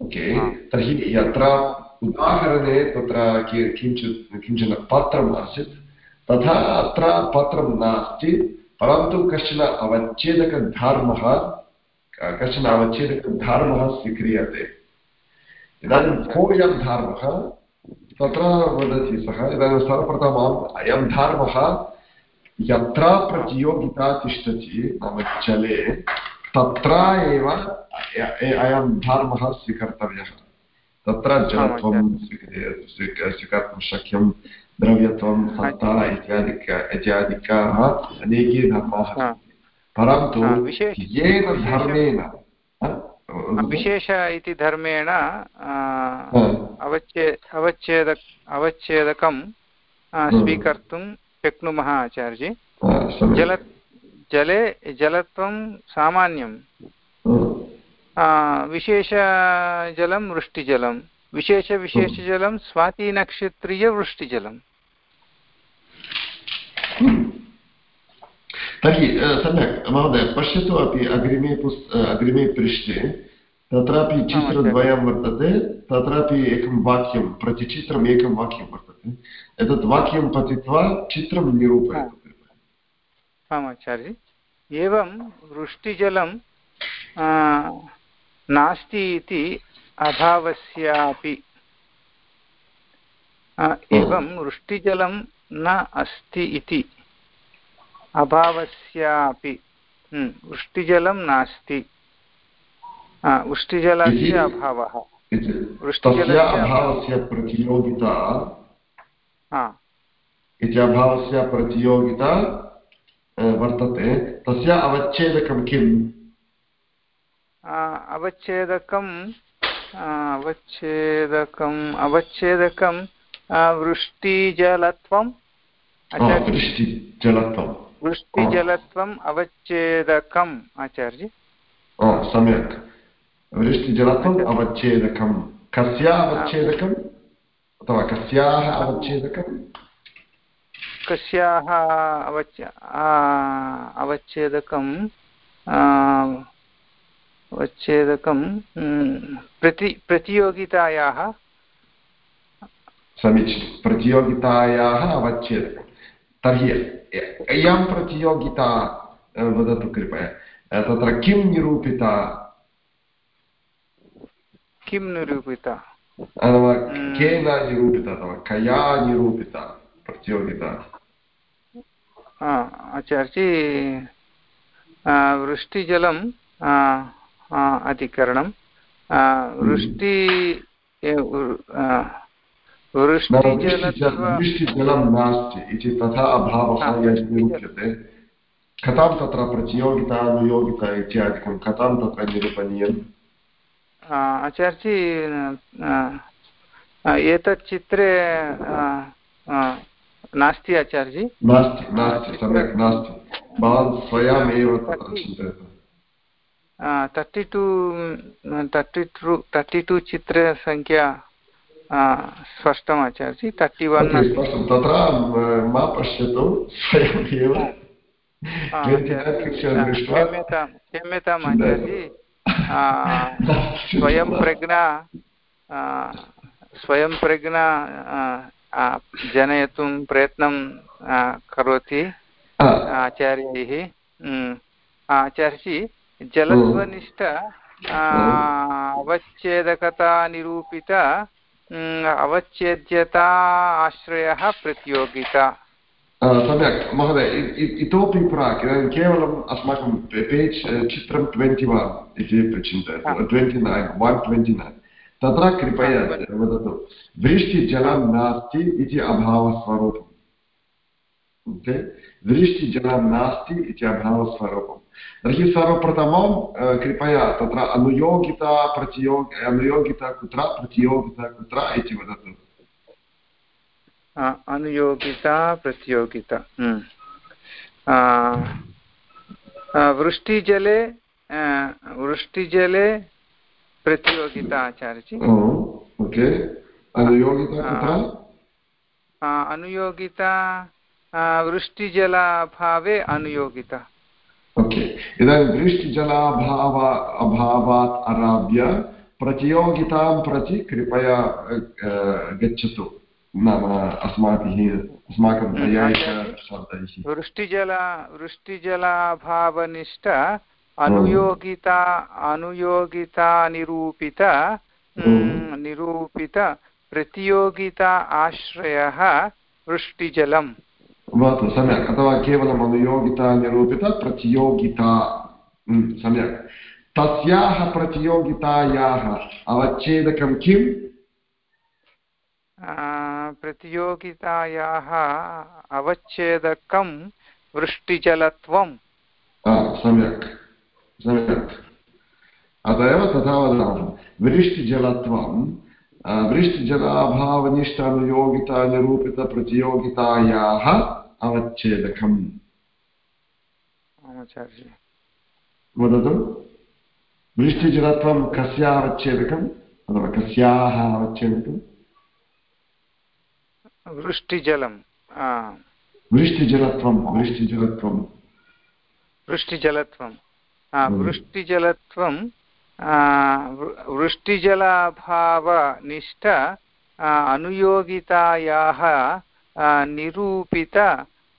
ओके तर्हि यत्र उदाहरणे तत्र किञ्चित् किंचन पत्रम् आसीत् तथा अत्र पत्रं नास्ति परन्तु कश्चन अवच्छेदकधर्मः कश्चन अवच्छेदकधर्मः स्वीक्रियते। इदानीं कोऽयं धर्मः? तत्र वदति सः इदानीं सर्वप्रथमम् अयं धर्मः यत्र प्रतियोगिता तिष्ठति नाम जले तत्र एव अयं धर्मः स्वीकर्तव्यः। तत्र जलत्वं स्वीकर्तुं शक्यं द्रव्यत्वं सत्ता इत्यादिक इत्यादिकाः अनेके धर्माः परन्तु येन धर्मेण विशेष इति धर्मेण अवच्छे अवच्छेद अवच्छेदकं स्वीकर्तुं शक्नुमः आचार्यजी। जल जले जलत्वं सामान्यं। विशेषजलं वृष्टिजलं। विशेषविशेषजलं स्वातिनक्षत्रीयवृष्टिजलम् तर्हि सम्यक् महोदय पश्यतु अपि अग्रिमे पुस् अग्रिमे पृष्ठे तत्रापि चित्रद्वयं वर्तते तत्रापि एकं वाक्यं प्रतिचित्रम् एकं वाक्यं वर्तते। एतत् वाक्यं पठित्वा चित्रं निरूपयतु। आम् आचार्य। एवं वृष्टिजलं नास्ति इति अभावस्यापि। एवं वृष्टिजलं न अस्ति इति। अभावस्यापि। वृष्टिजलं नास्ति। वृष्टिजलस्य अभावः। अभावस्य प्रतियोगिता इति अभावस्य प्रतियोगिता वर्तते तस्य अवच्छेदकं किम्? अवच्छेदकम् अवच्छेदकम् अवच्छेदकं वृष्टिजलत्वं वृष्टिजलत्वं वृष्टिजलत्वम्। अवच्छेदकम् आचार्य। सम्यक्। वृष्टिजलत्वम् अवच्छेदकं कस्य अवच्छेदकम्? अथवा कस्याः अवच्छेदकं कस्याः अवच् अवच्छेदकं अवच्छेदकं प्रति प्रतियोगितायाः समीचीनं प्रतियोगितायाः अवच्छेदकं तर्हि इयं प्रतियोगिता वदतु कृपया। तत्र किं निरूपिता? किं निरूपिता? अथवा केन निरूपिता अथवा कया निरूपिता प्रतियोगिता? आचार्यजी वृष्टिजलम् अधिकरणं। वृष्टि वृष्टिजलं नास्ति इति तथा अभावः निरूप्यते कथां तत्र प्रतियोगिता अनुयोगिता इत्यादिकं कथां तत्र निरूपणीयम् आचार्यजी एतत् चित्रे नास्ति आचार्यजी? नास्ति नास्ति सम्यक् नास्ति। भवान् स्वयमेव thirty two thirty two thirty two चित्रसङ्ख्या स्पष्टम् आचार्यजी तर्टि वन् तत्र मा पश्यतु क्षम्यतां क्षम्यताम् आचार्यजी स्वयं प्रज्ञा स्वयं प्रज्ञा जनयितुं प्रयत्नं करोति आचार्यैः आचार्यजी जलध्वनिष्ठ अवच्छेदकता निरूपित अवच्छेद्यता आश्रयः प्रतियोगिता। सम्यक्। महोदय इतोपि प्राक् इदानीं केवलम् अस्माकं पेज् चित्रं ट्वेण्टि वन् इति चिन्तयतु twenty nine one twenty nine तत्र कृपया वदतु। वृष्टिजलं नास्ति इति अभावस्वरूपम्। ओके? वृष्टिजलं नास्ति इति अभावस्वरूपं तर्हि सर्वप्रथमं कृपया तत्र अनुयोगिता प्रतियोग अनुयोगिता कुत्र प्रतियोगिता कुत्र इति वदतु अनुयोगिता प्रतियोगिता। वृष्टिजले वृष्टिजले प्रतियोगिता आचार्यजी अनुयोगिता वृष्टिजलाभावे अनुयोगिता ओके इदानीं वृष्टिजलाभाव अभावात् आरभ्य प्रतियोगितां प्रति कृपया गच्छतु नाम अस्माभिः अस्माकं नैयायिकशब्दैः वृष्टिजल वृष्टिजलाभावनिष्ठ अनुयोगिता अनुयोगिता निरूपित निरूपित प्रतियोगिता आश्रयः वृष्टिजलम् भवतु सम्यक् अथवा केवलम् अनुयोगिता निरूपित प्रतियोगिता सम्यक् तस्याः प्रतियोगितायाः अवच्छेदकं किम् प्रतियोगितायाः अवच्छेदकं वृष्टिजलत्वं सम्यक् सम्यक् अत एव तथा वदामः वृष्टिजलत्वं वृष्टिजलाभावनिष्ठ अनुयोगितानिरूपितप्रतियोगितायाः अवच्छेदकम् आचार्य वदतु वृष्टिजलत्वं कस्याः अवच्छेदकम् अथवा कस्याः अवच्छेदकम् वृष्टिजलं वृष्टिजलत्वं वृष्टिजलत्वं वृष्टिजलत्वं हम्म। वृष्टिजलत्वं वृष्टिजलाभावनिष्ठ अनुयोगितायाः निरूपित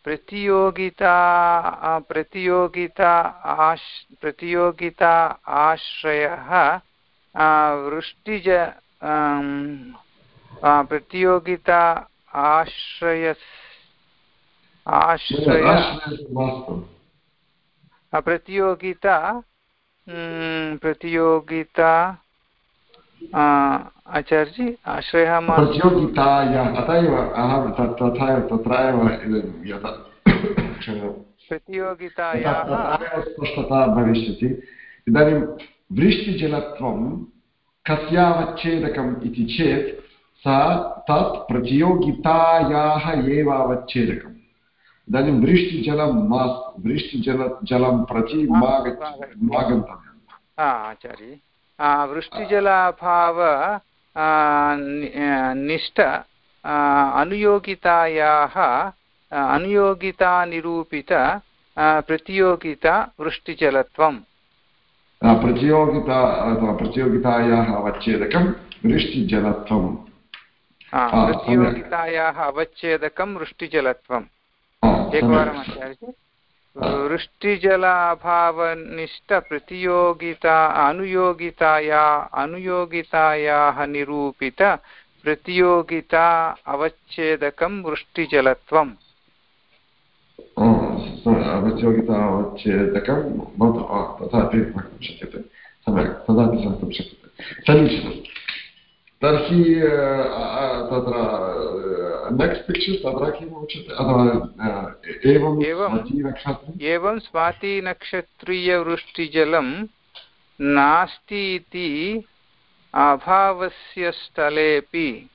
प्रतियोगिता प्रतियोगिता आश् प्रतियोगिता आश्रयः वृष्टिज प्रतियोगिता आश्रय आश्रय प्रतियोगिता प्रतियोगिता आचार्यजी आश्रयः मास्तु प्रतियोगितायाः अत एव अहं तथा एव तत्र एव प्रतियोगितायाः स्पष्टता भविष्यति। इदानीं वृष्टिजलत्वं कस्यावच्छेदकम् इति चेत् सा तत् प्रतियोगितायाः एव अवच्छेदकम् इदानीं वृष्टिजलं मास्तु वृष्टिजल जलं प्रति मा गन्तव्यम् हा आचार्य वृष्टिजलाभाव निष्ठ अनुयोगितायाः अनुयोगितानिरूपित प्रतियोगिता वृष्टिजलत्वम्। प्रतियोगिता अथवा प्रतियोगितायाः अवच्छेदकं आ, प्रतियोगितायाः अवच्छेदकं वृष्टिजलत्वम्। एकवारम् आचार्य वृष्टिजलाभावनिष्ठप्रतियोगिता अनुयोगिताया अनुयोगितायाः निरूपित प्रतियोगिता अवच्छेदकं वृष्टिजलत्वम्। आ, अवच्छेदकं तथापि वक्तुं शक्यते। सम्यक् तथापि वक्तुं शक्यते। समीचीनं तर्हि तत्र नेक्स्ट् पिक्चर् तत्र किम् उच्यते? एवम् एवं एवं स्वातिनक्षत्रीयवृष्टिजलं नास्ति इति अभावस्य स्थलेपि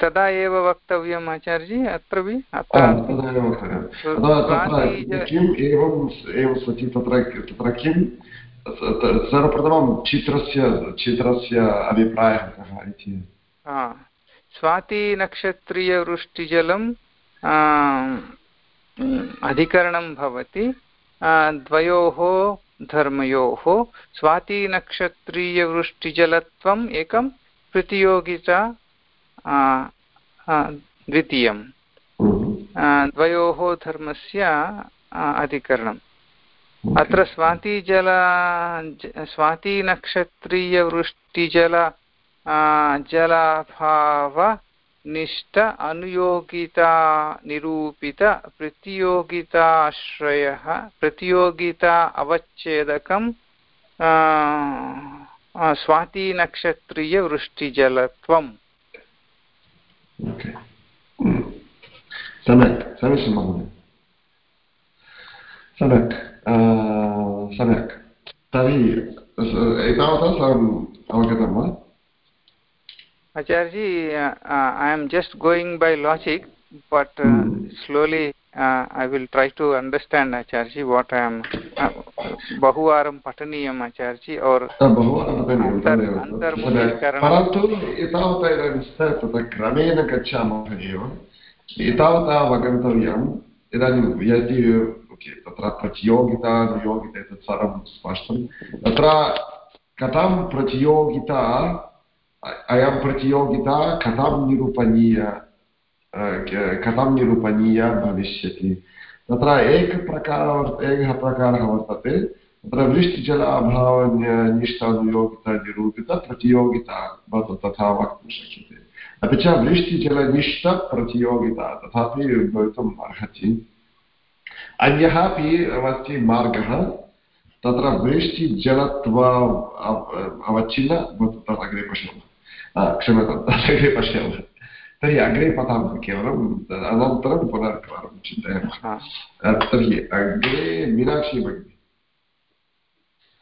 तदा एव वक्तव्यम् आचार्यजी? अत्र किम् एवं तत्र किं सर्वप्रथमं चित्रस्य चित्रस्य अभिप्रायः कः इति स्वातिनक्षत्रीयवृष्टिजलं अधिकरणं भवति द्वयोः धर्मयोः स्वातिनक्षत्रीयवृष्टिजलत्वम् एकं प्रतियोगिता द्वितीयं द्वयोः धर्मस्य आ, अधिकरणम् अत्र स्वातिजल स्वातिनक्षत्रीयवृष्टिजल जलाभावनिष्ठ अनुयोगिता निरूपित प्रतियोगिताश्रयः प्रतियोगिता अवच्छेदकं स्वातिनक्षत्रीयवृष्टिजलत्वम् सम्यक्। समीचीनं महोदय। सम्यक्। सम्यक् तर्हि एतावत् सर्वम् अवगतं वा आचार्यजी I am just going by logic but slowly I will try to understand आचार्यजी what I am बहुवारं पठनीयम् आचार्यजी और् परन्तु एतावता इदानीं तत् क्रमेण गच्छामः एव एतावता अवगन्तव्यम् इदानीं यदि ओके तत्र प्रतियोगिता नियोगिता एतत् सर्वं स्पष्टं तत्र कथं प्रतियोगिता अयं प्रतियोगिता कथं निरूपणीया कथं निरूपणीया भविष्यति तत्र एकप्रकारः एकः प्रकारः वर्तते तत्र वृष्टिजल अभावनिष्ठानुयोगिता प्रतियोगिता भवतु तथा वक्तुं शक्यते अपि च वृष्टिजलनिष्ठप्रतियोगिता तथापि भवितुम् अर्हति अन्यः अपि अस्ति मार्गः तत्र वृष्टिजलत्व अव- अवच्छिन्न भवतु तत् अग्रे पश्यामः। क्षम्यतां तत् अग्रे पश्यामः। तर्हि अग्रे पठामः केवलम् अनन्तरं पुनरेकवारं चिन्तयामः। तर्हि अग्रे मीनाक्षी भगिनी।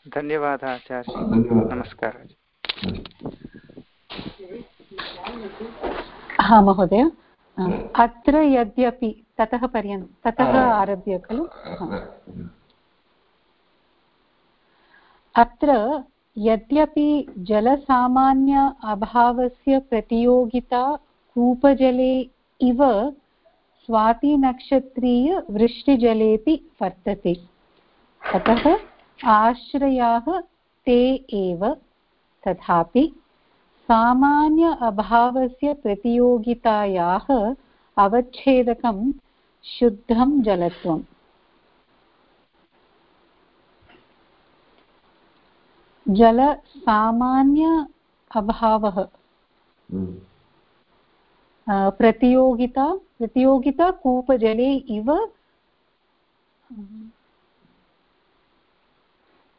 धन्यवादः आचार्य। धन्यवादः। नमस्कारः। हा महोदय। अत्र यद्यपि ततः पर्यन्तं ततः आरभ्य खलु? हा। अत्र यद्यपि जलसामान्य अभावस्य प्रतियोगिता कूपजले इव स्वातिनक्षत्रीयवृष्टिजलेपि वर्तते। अतः आश्रयाः ते एव तथापि सामान्य अभावस्य प्रतियोगितायाः अवच्छेदकं शुद्धं जलत्वम् जलसामान्य अभावः हम्म। प्रतियोगिता प्रतियोगिता कूपजले इव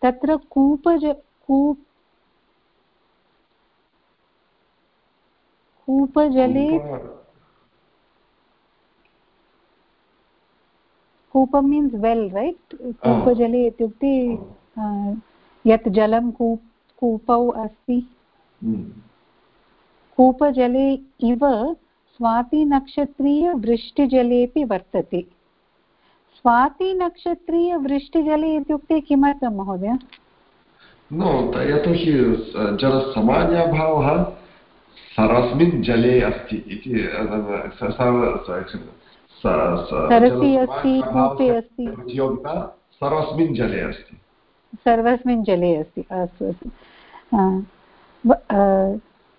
तत्र कूपज कूप कूपजले कूपं मीन्स् वेल् रैट् कूपजले इत्युक्ते यत् जलं कूप कूपौ अस्ति। हम्म। कूपजले इव स्वातिनक्षत्रीयवृष्टिजलेपि वर्तते। स्वातिनक्षत्रीयवृष्टिजले इत्युक्ते किमर्थं महोदय? न यतोहि जलसामान्यभावः। सर्वस्मिन् जले अस्ति इति प्रतियोगिता सर्वस्मिन् जले अस्ति सर्वस्मिन् जले अस्ति। अस्तु। अस्तु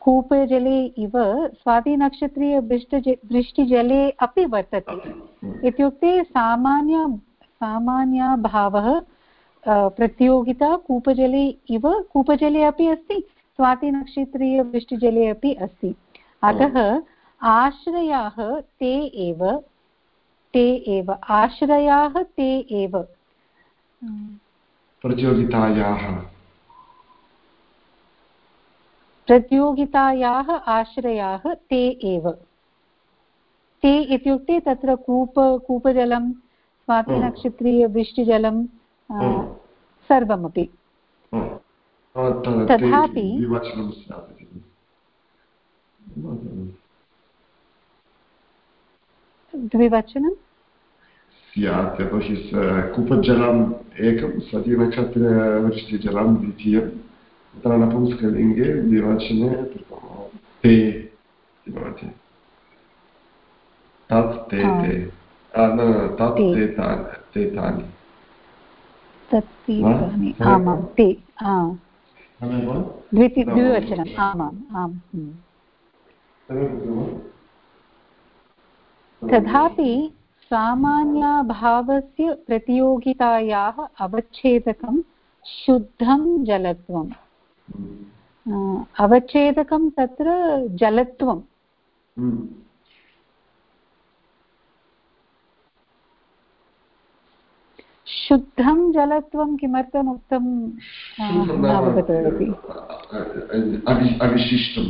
कूपजले इव स्वातिनक्षत्रीयवृष्टिज वृष्टिजले अपि वर्तते। इत्युक्ते सामान्य सामान्यभावः प्रतियोगिता कूपजले इव कूपजले अपि अस्ति। स्वातिनक्षत्रीयवृष्टिजले अपि अस्ति। अतः आश्रयाः ते एव ते एव आश्रयाः ते एव। प्रतियोगितायाः प्रतियोगितायाः आश्रयाः ते एव। ते इत्युक्ते तत्र कूप कूपजलं स्वातिनक्षत्रीयवृष्टिजलं सर्वमपि। तथापि द्विवचनं? स्यात् यतोहि कूपजलम् एकं स्वातिनक्षत्रवृष्टिजलं द्वितीयं तत्र नपुंसकलिङ्गे द्विवचने ते इति भवति तत् ते ते। तत् ते। ते तानि आमां ते द्विवचनम् आमाम् आम् तथापि सामान्याभावस्य प्रतियोगितायाः अवच्छेदकं शुद्धं जलत्वम्। अवच्छेदकं तत्र जलत्वं शुद्धं जलत्वं किमर्थम् उक्तं अवगतवती अविशिष्टं।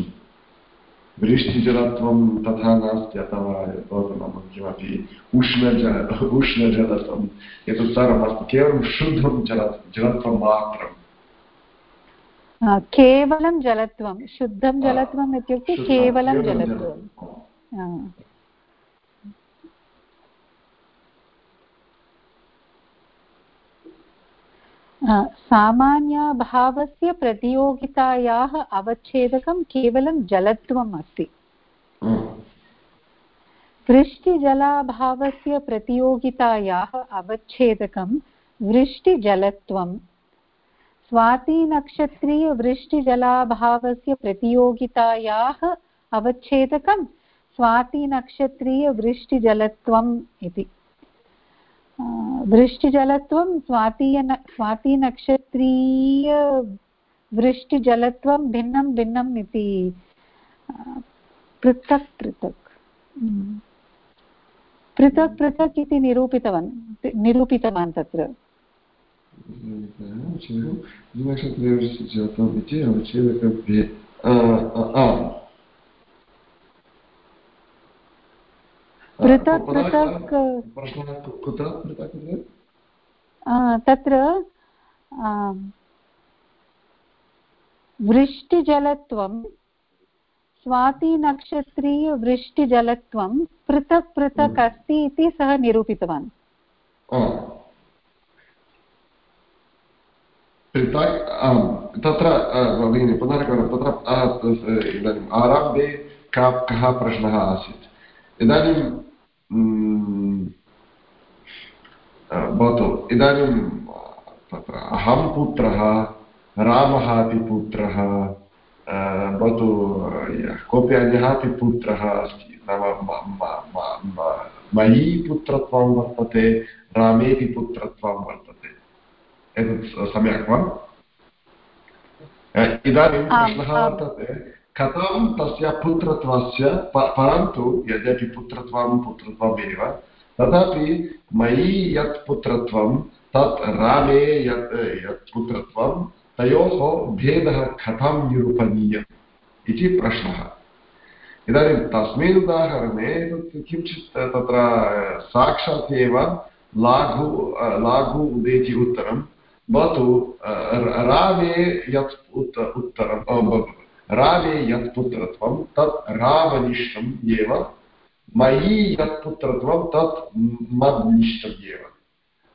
वृष्टिजलत्वं तथा नास्ति अथवा नाम किमपि उष्णजल उष्णजलत्वम् एतत् सर्वमस्ति केवलं शुद्धं जल जलत्वं मात्रम्। केवलं जलत्वं शुद्धं जलत्वम् इत्युक्ते केवलं जलत्वं सामान्यभावस्य प्रतियोगितायाः अवच्छेदकं केवलं जलत्वम् अस्ति। वृष्टिजलाभावस्य प्रतियोगितायाः अवच्छेदकं वृष्टिजलत्वं स्वातिनक्षत्रीयवृष्टिजलाभावस्य प्रतियोगितायाः अवच्छेदकं स्वातिनक्षत्रीयवृष्टिजलत्वम् इति। वृष्टिजलत्वं स्वातीय स्वातिनक्षत्रीयवृष्टिजलत्वं भिन्नं भिन्नम् इति पृथक् पृथक् पृथक् पृथक् इति निरूपितवान् निरूपितवान् तत्र द्विनक्षत्रविशिष्टम् इति अवच्छेदकभ्ये पृथक् पृथक् कुत्र तत्र वृष्टिजलत्वं स्वातिनक्षत्रीयवृष्टिजलत्वं पृथक् पृथक् अस्ति इति सः निरूपितवान् पृथक् तत्र भगिनि पुनरेकवारं तत्र इदानीम् आरम्भे का कः प्रश्नः आसीत् इदानीं भवतु इदानीं तत्र अहं पुत्रः रामः अपि पुत्रः भवतु कोऽपि अन्यः अपि पुत्रः अस्ति नाम मयि पुत्रत्वं वर्तते रामेपि पुत्रत्वं वर्तते। एतत् सम्यक् वा? इदानीं प्रश्नः वर्तते कथं तस्य पुत्रत्वस्य परन्तु यद्यपि पुत्रत्वं पुत्रत्वमेव तथापि मयि यत् पुत्रत्वं, तत् रामे यत् यत् पुत्रत्वं, तयोः भेदः कथं निरूपणीयम् इति प्रश्नः। इदानीं तस्मिन् उदाहरणे किञ्चित् तत्र साक्षात् एव लाघु लाघु उदेति उत्तरं, भवतु रामे यत् उत्तरं रामे यत् पुत्रत्वं तत् रामनिष्ठम् एव, मयि यत् पुत्रत्वं तत् मद्निष्ठम् एव।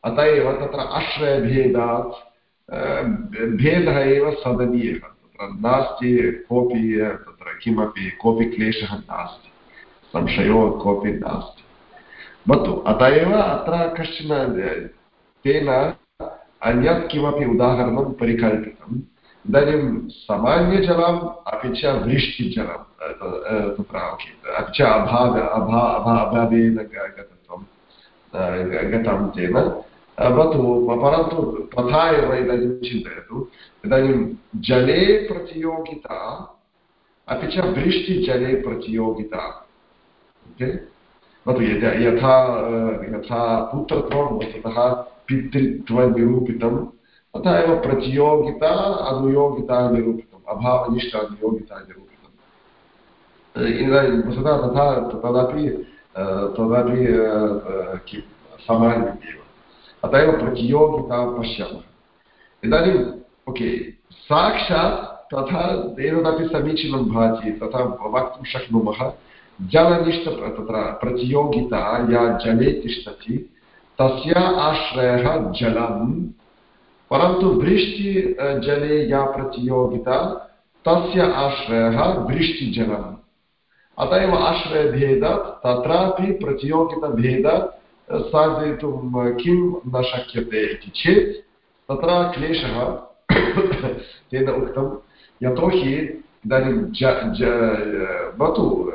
अत एव तत्र आश्रयभेदात् भेदः एव सदनीयः तत्र नास्ति कोऽपि, तत्र किमपि, कोऽपि क्लेशः नास्ति। संशयो कोऽपि नास्ति। भवतु, अत एव अत्र कश्चन, तेन अन्यत् किमपि उदाहरणं परिकल्पितम्। इदानीं सामान्यजलम् अपि च वृष्टिजलं तत्र अपि च अभाव अभा अभावेन गतत्वं गतं तेन। भवतु परन्तु तथा एव इदानीं चिन्तयतु। इदानीं जले प्रतियोगिता, अपि च वृष्टिजले प्रतियोगिता भवतु यथा यथा पुत्रत्वं वस्तुतः पितृत्वनिरूपितं तथा एव प्रतियोगिता अनुयोगिता निरूपितम्, अभावनिष्ठा अनुयोगिता निरूपितम्। इदानीं वस्तुतः तथा तदपि तदपि किं सामान्यमेव अत एव प्रतियोगिता पश्यामः। इदानीम्, ओके, साक्षात् तथा एतदपि समीचीनं भाति, तथा वक्तुं शक्नुमः। जलनिष्ठ तत्र प्रतियोगिता या जले तिष्ठति, तस्य आश्रयः जलं परन्तु वृष्टिजले या प्रतियोगिता तस्य आश्रयः वृष्टिजलम्। अत एव आश्रयभेदात्, तत्रापि प्रतियोगितभेदात् साधयितुं किं न शक्यते इति चेत्, तत्र क्लेशः [coughs] तेन उक्तं, यतोहि इदानीं ज भवतु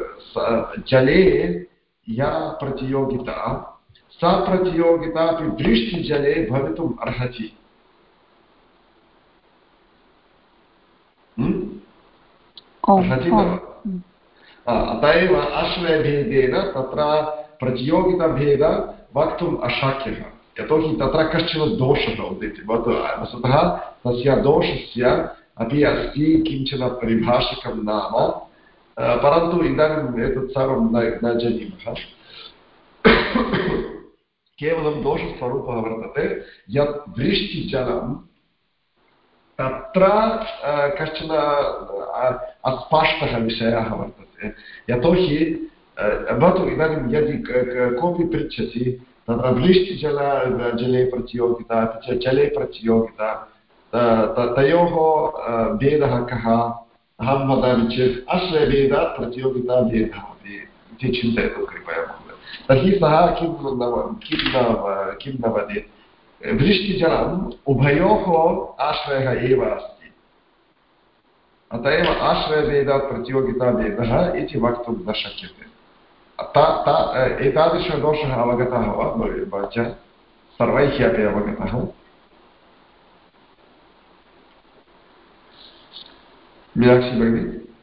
जले या प्रतियोगिता, सा प्रतियोगिता अपि वृष्टिजले भवितुम् अर्हति अर्हति अत एव आश्रयभेदेन तत्र प्रतियोगिताभेद वक्तुम् अशक्यः। यतोहि तत्र कश्चन दोषः उदेति। भवतु वस्तुतः तस्य दोषस्य अपि अस्ति किंचन परिभाषिकं नाम। परन्तु इदानीम् एतत् सर्वं न न जानीमः। [coughs] केवलं दोषस्वरूपः वर्तते। यत् वृष्टिजलं तत्र कश्चन अस्पष्टः विषयः वर्तते। यतोहि भवतु इदानीं यदि कोऽपि पृच्छति तत्र वृष्टिजल जले प्रतियोगिता, अपि च जले प्रतियोगिता तयोः भेदः कः? अहं वदामि चेत् आश्रयभेदात् प्रतियोगिता भेदः इति चिन्तयतु कृपया महोदय। तर्हि सः किं किं किं न वदेत्? वृष्टिजलम् उभयोः आश्रयः एव अस्ति। अत एव आश्रयभेदात् प्रतियोगिताभेदः इति वक्तुं न शक्यते। एतादृशदोषः अवगतः वा? च सर्वैः अपि अवगतः। मीनाक्षी भगिनी?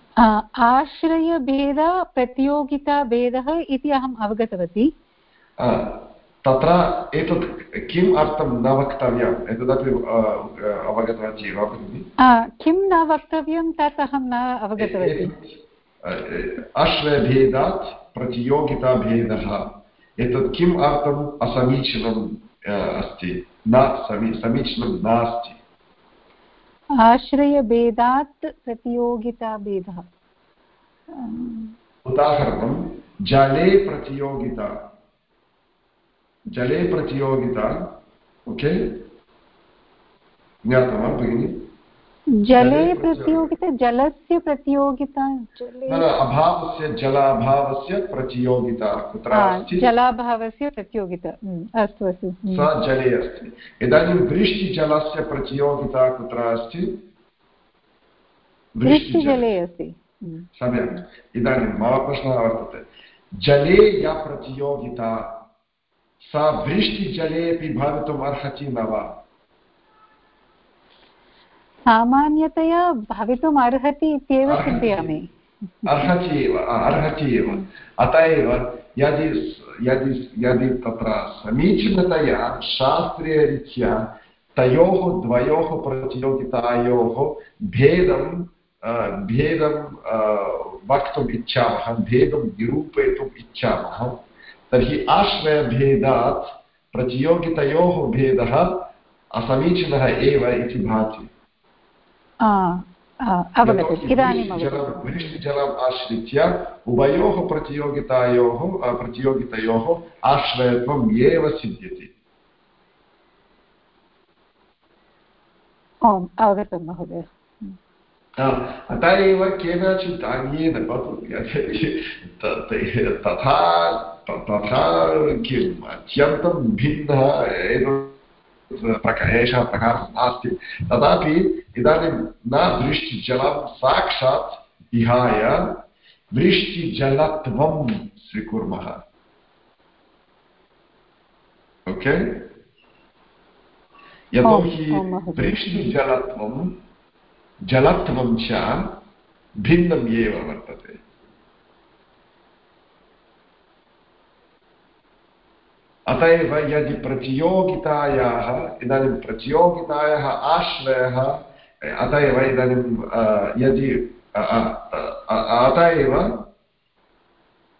आश्रयभेद प्रतियोगिताभेदः इति अहम् अवगतवती। तत्र एतत् किम् अर्थं न वक्तव्यम् एतदपि अवगतवती वा भगिनि किं न वक्तव्यं तत् अहं न अवगतवती आश्रयभेदात् प्रतियोगिताभेदः एतत् किम् अर्थम् असमीचीनम् अस्ति न समी समीचीनं नास्ति आश्रयभेदात् प्रतियोगिताभेदः उदाहरणं जले प्रतियोगिता जले प्रतियोगिता ओके ज्ञातं वा भगिनि? जले प्रतियोगिता जलस्य प्रतियोगिता। जले। अभावस्य जलाभावस्य प्रतियोगिता कुत्र जलाभावस्य प्रतियोगिता। अस्तु अस्तु। सा जले अस्ति। इदानीं वृष्टिजलस्य प्रतियोगिता कुत्र अस्ति? वृष्टिजले अस्ति। सम्यक्। इदानीं मम प्रश्नः वर्तते। जले या प्रतियोगिता सा वृष्टिजले अपि भवितुम् अर्हति न वा सामान्यतया भवितुम् अर्हति। इत्येव चिन्तयामि। अर्हति एव अर्हति एव। अत एव यदि यदि यदि तत्र समीचीनतया शास्त्रीयरीत्या तयोः द्वयोः प्रतियोगितायोः भेदं भेदं वक्तुम् इच्छामः भेदं निरूपयितुम् इच्छामः। तर्हि आश्रयभेदात् प्रतियोगितयोः भेदः असमीचीनः एव इति भाति। वृष्टिजलम् आश्रित्य उभयोः प्रतियोगितायोः प्रतियोगितयोः आश्रयत्वम् एव सिद्ध्यति। अवगतं महोदय। अत एव केनचित् अन्येन तथा तथा किम् अत्यन्तं भिन्नः प्रकार एषः प्रकारः नास्ति। तथापि इदानीं न वृष्टिजलं साक्षात् विहाय वृष्टिजलत्वं स्वीकुर्मः। ओके? यतोहि वृष्टिजलत्वं जलत्वं च भिन्नम् एव वर्तते। अत एव यदि प्रतियोगितायाः, इदानीं प्रतियोगितायाः आश्रयः, अत एव इदानीं यदि अत एव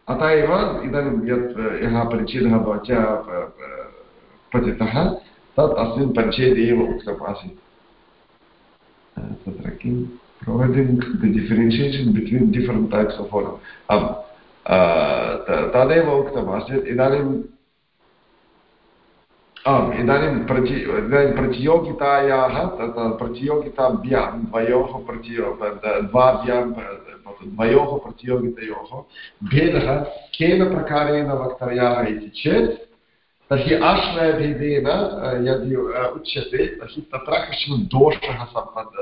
अत एव इदानीं यत् यः परिच्छेदः भवत्या पतितः, तत् अस्मिन् परिच्छेदे एव उक्तम् आसीत्। तत्र किं? Providing the differentiation between different types of order तदेव उक्तमासीत् इदानीं आम् इदानीं प्रति, इदानीं प्रतियोगितायाः प्रतियोगिताभ्यां द्वयोः प्रतियो द्वाभ्यां द्वयोः प्रतियोगितयोः भेदः केन प्रकारेण वक्तव्याः इति चेत्, तर्हि आश्रयभेदेन, यदि उच्यते, तर्हि तत्र कश्चन दोषः सम्बन्ध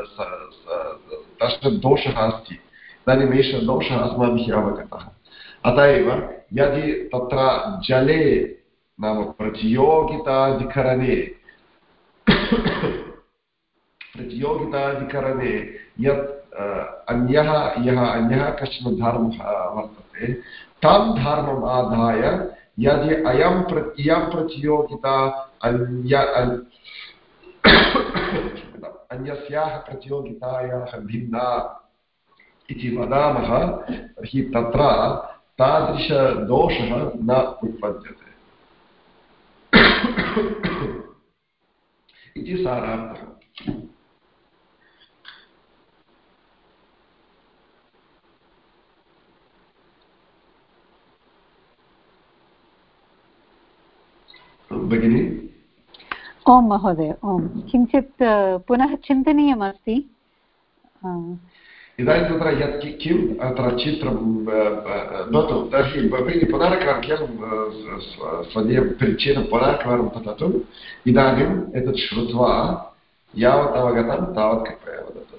कश्चन दोषः अस्ति। इदानीम् एषः दोषः अस्माभिः अवगतः। अत एव, यदि तत्र जले नाम प्रतियोगिताधिकरणे प्रतियोगिताधिकरणे यत् अन्यः, यः, अन्यः कश्चन धर्मः वर्तते, तं धर्मम् आदाय यदि अयं प्र, इयं प्रतियोगिता अन्य अन्यस्याः प्रतियोगितायाः भिन्ना इति वदामः, तर्हि तत्र तादृशदोषः न उत्पद्यते। इति सारार्थः भगिनि। ओं महोदय ओं। किञ्चित् पुनः चिन्तनीयमस्ति। इदानीं तत्र यत् किम् अत्र चित्रं भवतु तर्हि भगिनि पुनरेकवारं केवलं स्वदीयं परिच्छेदं पुनरेकवारं पठतु इदानीम् एतत् श्रुत्वा यावत् अवगतं तावत् कृपया वदतु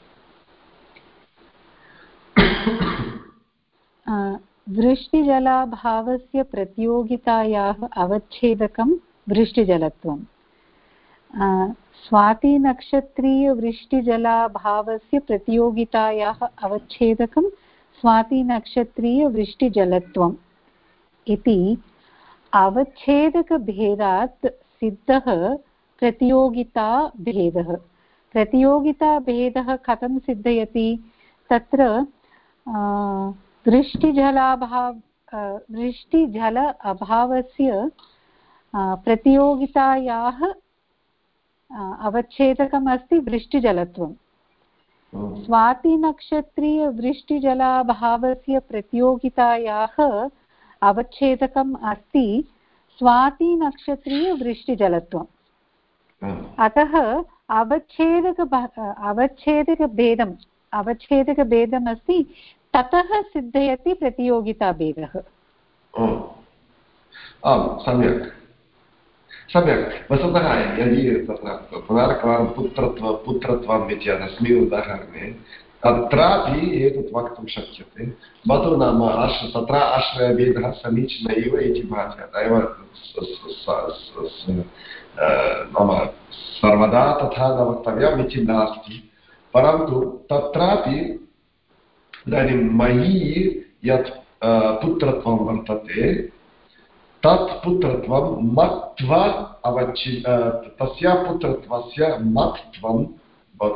वृष्टिजलाभावस्य प्रतियोगितायाः अवच्छेदकं वृष्टिजलत्वं स्वातिनक्षत्रीयवृष्टिजलाभावस्य प्रतियोगितायाः अवच्छेदकं स्वातिनक्षत्रीयवृष्टिजलत्वम् इति अवच्छेदकभेदात् सिद्धः प्रतियोगिताभेदः। प्रतियोगिताभेदः कथं सिद्धयति? तत्र वृष्टिजलाभाव वृष्टिजल अभावस्य प्रतियोगितायाः अवच्छेदकमस्ति वृष्टिजलत्वं। स्वातिनक्षत्रीयवृष्टिजलाभावस्य प्रतियोगितायाः अवच्छेदकम् अस्ति स्वातिनक्षत्रीयवृष्टिजलत्वम् अतः अवच्छेदक अवच्छेदकभेदम् अवच्छेदकभेदम् अस्ति ततः सिद्धयति प्रतियोगिताभेदः। आम् सम्यक्। सम्यक् वस्तुतः यदि तत्र पुनरेकवारं पुत्रत्व पुत्रत्वम् इति अस्मिन् उदाहरणे तत्रापि एतत् वक्तुं शक्यते भवतु नाम आश्र तत्र आश्रयभेदः समीचीन एव इति भाति अत नाम सर्वदा तथा न वक्तव्यम् इति नास्ति परन्तु तत्रापि इदानीं मयि यत् पुत्रत्वं वर्तते तत् पुत्रत्वं मत्वा अवचि तस्य पुत्रत्वस्य मत्त्वं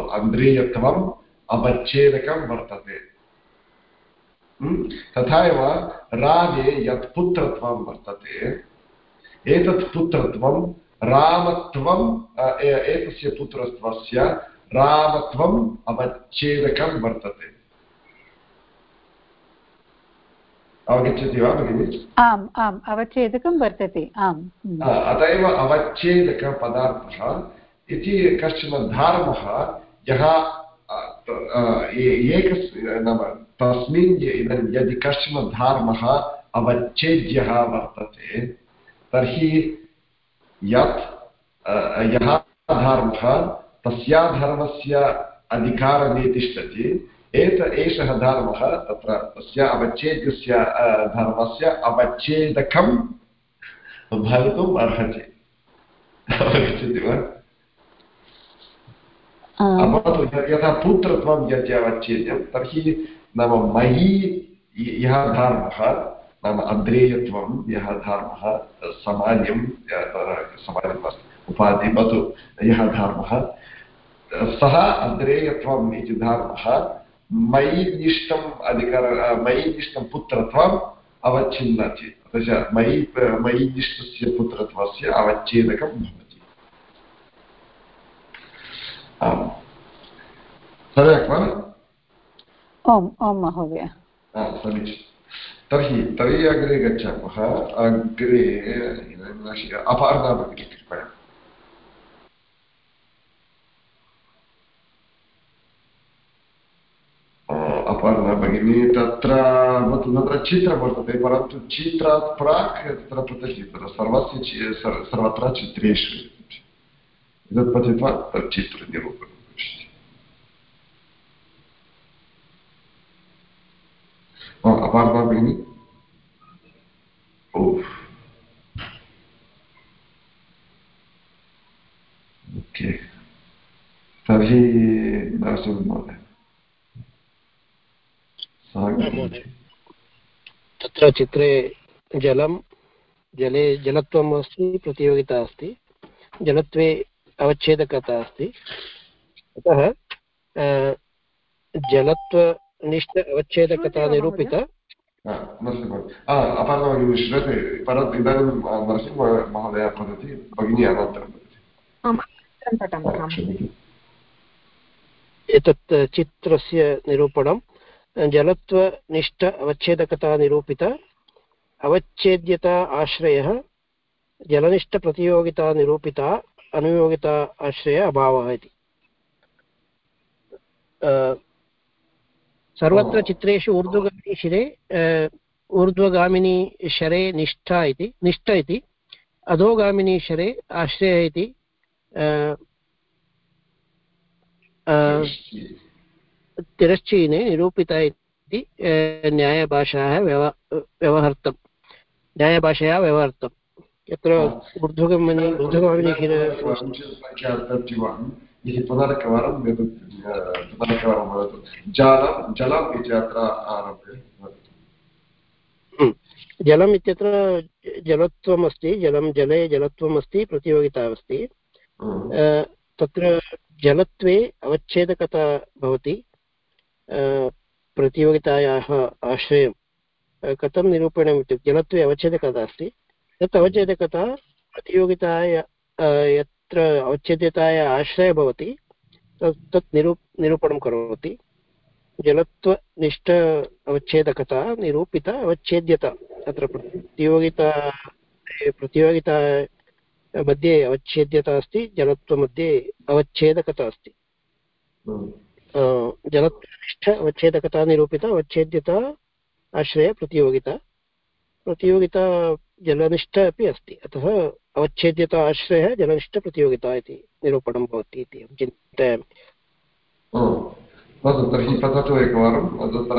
अन्द्रियत्वम् अवच्छेदकं वर्तते। तथा एव रामे यत् पुत्रत्वं वर्तते, एतत् पुत्रत्वं रामत्वम् एतस्य पुत्रत्वस्य रामत्वम् अवच्छेदकं वर्तते। अवगच्छति वा भगिनि? आम् आम् अवच्छेदकं वर्तते आम् अत एव अवच्छेदकपदार्थः इति कश्चन धर्मः यः एकस् नाम तस्मिन् यदि कश्चन धर्मः अवच्छेद्यः वर्तते तर्हि यत् यः धर्मः तस्या धर्मस्य अधिकारमे तिष्ठति एत एषः धर्मः तत्र तस्य अवच्छेद्यस्य धर्मस्य अवच्छेदकं भवितुम् अर्हति। अवगच्छति वा? भवतु यथा पुत्रत्वं यत् अवच्छेद्यं तर्हि नाम मयि यः धर्मः नाम अद्रेयत्वं यः धर्मः सामान्यं सामान्यम् उपाधि भवतु यः धर्मः सः अद्रेयत्वम् इति धर्मः मयि निष्ठम् अधिकार मयि निष्ठं पुत्रत्वम् अवच्छिन्नति मयि मयि निष्ठस्य पुत्रत्वस्य अवच्छेदकं भवति सम्यक् वा ओम् ओं महोदय समीचीनं तर्हि तर्हि अग्रे गच्छामः अग्रे अपार्णा भगिनी कृपया अपर्णा भगिनी तत्र तत्र चित्रं वर्तते, परन्तु चित्रात् प्राक् तत्र पृथक् तत्र सर्वस्य सर्वत्र चित्रेषु एतत् पठित्वा तत् चित्रनिरूपणं भविष्यति अपार्णा भगिनी ओ। तर्हि नरसिंहमहोदय तत्र चित्रे जलं जले जलत्वम् अस्ति प्रतियोगिता अस्ति। जलत्वे अवच्छेदकता अस्ति। अतः जलत्वनिष्ठ अवच्छेदकता निरूपिता। अपार्णभगिनी श्रूयते परन्तु इदानीं नरसिंहमहोदय वदति भगिनी अनन्तरं एतत् चित्रस्य निरूपणं जलत्वनिष्ठ अवच्छेदकता निरूपिता अवच्छेद्यता आश्रयः जलनिष्ठप्रतियोगिता निरूपिता अनुयोगिता आश्रय अभावः इति। सर्वत्र चित्रेषु ऊर्ध्वगामिनी शिरे ऊर्ध्वगामिनी शरे निष्ठा इति निष्ठ इति अधोगामिनी शरे आश्रयः इति तिरश्चीने निरूपिता इति न्यायभाषायाः व्यव व्यवहर्तं न्यायभाषया व्यवहर्तम्। यत्र ऊर्ध्वगमने इति वदतु। जलं जलम् इति अत्र आरभ्य जलम् इत्यत्र जलत्वम् अस्ति जलं जले जलत्वम् अस्ति प्रतियोगिता अस्ति तत्र जलत्वे अवच्छेदकता भवति। प्रतियोगितायाः आश्रयं कथं निरूपणम् इत्युक्ते जलत्वे अवच्छेदकता अस्ति तत् अवच्छेदकता प्रतियोगिताय यत्र अवच्छेद्यताय आश्रयः भवति तत् तत् निरू निरूपणं करोति जलत्वनिष्ठ अवच्छेदकता निरूपिता अवच्छेद्यता तत्र प्रतियोगिता प्रतियोगिता मध्ये अवच्छेद्यता अस्ति जलत्वमध्ये अवच्छेदकता अस्ति जलत्वनिष्ठ अवच्छेदकता निरूपिता अवच्छेद्यता आश्रय प्रतियोगिता। प्रतियोगिता जलनिष्ठ अपि अस्ति। अतः अवच्छेद्यता आश्रयः जलनिष्ठप्रतियोगिता इति निरूपणं भवति इति अहं चिन्तयामि। भवतु तर्हि पठतु एकवारं तत्र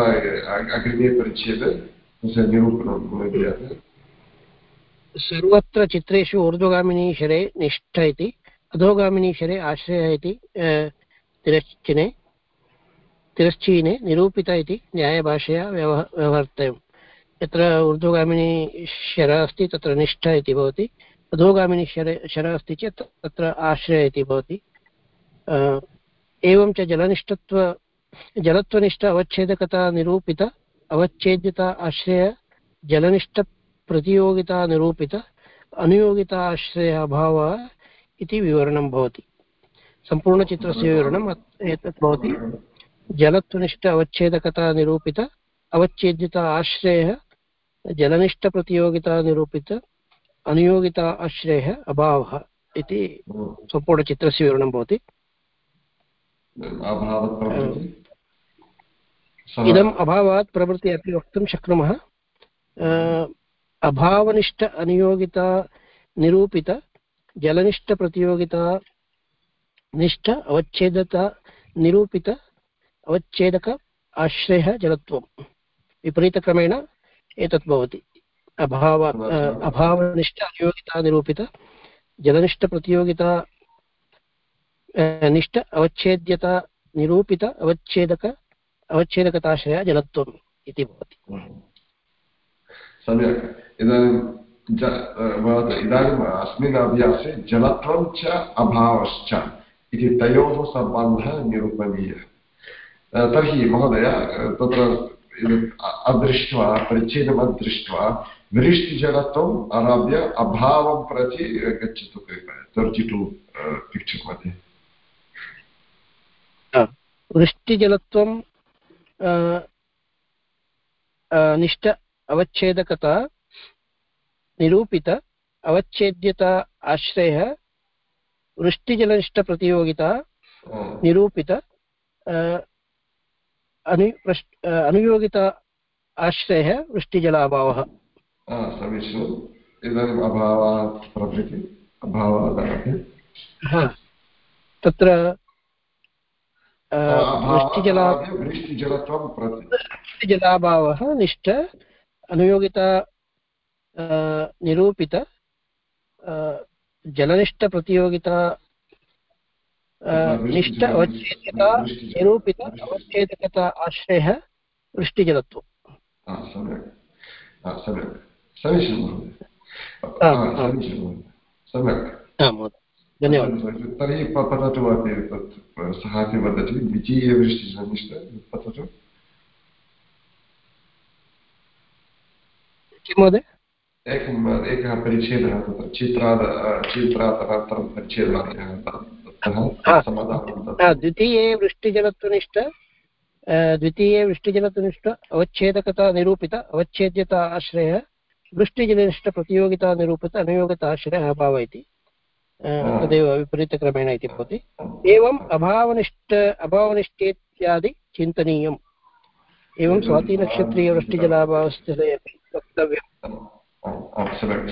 अग्रिमे परिच्छेदे निरूपणं सर्वत्र चित्रेषु ऊर्ध्वगामिनी शरे निष्ठ इति अधोगामिनी शरे आश्रयः इति तिरश्चिने तिरश्चीने निरूपित इति न्यायभाषया व्यवह व्यवहर्तव्यम् यत्र ऊर्ध्वगामिनी शर अस्ति तत्र निष्ठ इति भवति अधोगामिनी शर शर अस्ति चेत् तत्र आश्रय इति भवति एवं च जलनिष्ठत्व जलत्वनिष्ठ अवच्छेदकता निरूपित अवच्छेद्यता आश्रय जलनिष्ठप्रतियोगिता निरूपित अनुयोगिता आश्रय अभावः इति विवरणं भवति सम्पूर्णचित्रस्य विवरणम् एतत् भवति जलत्वनिष्ठ अवच्छेदकता निरूपित अवच्छेद्यता आश्रयः जलनिष्ठप्रतियोगिता निरूपित अनुयोगिता आश्रयः अभावः इति सम्पूर्णचित्रस्य विवरणं भवति। इदम् अभावात् प्रवृत्ति अपि वक्तुं शक्नुमः। अभावनिष्ठ अनुयोगिता निरूपित जलनिष्ठप्रतियोगिता निष्ठ अवच्छेदता निरूपित अवच्छेदक आश्रयः जलत्वं विपरीतक्रमेण एतत् भवति। अभाव अभावनिष्ठ अनुयोगिता निरूपित जलनिष्ठप्रतियोगिता निष्ठ अवच्छेद्यता निरूपित अवच्छेदक अवच्छेदकताश्रय जलत्वम् इति भवति। सम्यक्। इदानीं इदानीम् अस्मिन् अभ्यासे जलत्वं च अभावश्च इति तयोः सम्बन्धः निरूपणीयः। तर्हि महोदय तत्र अदृष्ट्वा परिच्छेदम् अदृष्ट्वा वृष्टिजलत्वम् आरभ्य अभावं प्रति गच्छतु कृपया तर्टि टु पिक्चर् मध्ये वृष्टिजलत्वं निष्ठ अवच्छेदकता निरूपित अवच्छेद्यता आश्रयः वृष्टिजलनिष्ठप्रतियोगिता निरूपित अनु अनुयोगिता आश्रयः वृष्टिजलाभावः। समीचीनम्। इदानीम् अभावात् प्रभृति अभावादारभ्य तत्र वृष्टिजला वृष्टिजलत्वं प्रति। वृष्टिजलाभावः निष्ठ अनुयोगिता निरूपित जलनिष्ठप्रतियोगिता निष्ठ अवच्छेदकता निरूपित अवच्छेदकता आश्रयः सम्यक्। समीचीनं सम्यक्। धन्यवादः। तर्हि पठतु अपि तत् सः अपि वदति। द्वितीयवृष्टिजलनिष्ठ पठतु किं महोदय? एकम् एकः परिच्छेदः तत्र चित्रात् चित्रात् अनन्तरं परिच्छेदः द्वितीये वृष्टिजलत्वनिष्ठ द्वितीये वृष्टिजलत्वनिष्ठ अवच्छेदकता निरूपित अवच्छेद्यता आश्रयः वृष्टिजलनिष्ठप्रतियोगिता निरूपित अनुयोगता आश्रयः अभावः इति तदेव विपरीतक्रमेण इति भवति एवम् अभावनिष्ठ अभावनिष्ठेत्यादि चिन्तनीयम् एवं स्वातिनक्षत्रीयवृष्टिजलाभावस्थिते वक्तव्यम् सम्यक्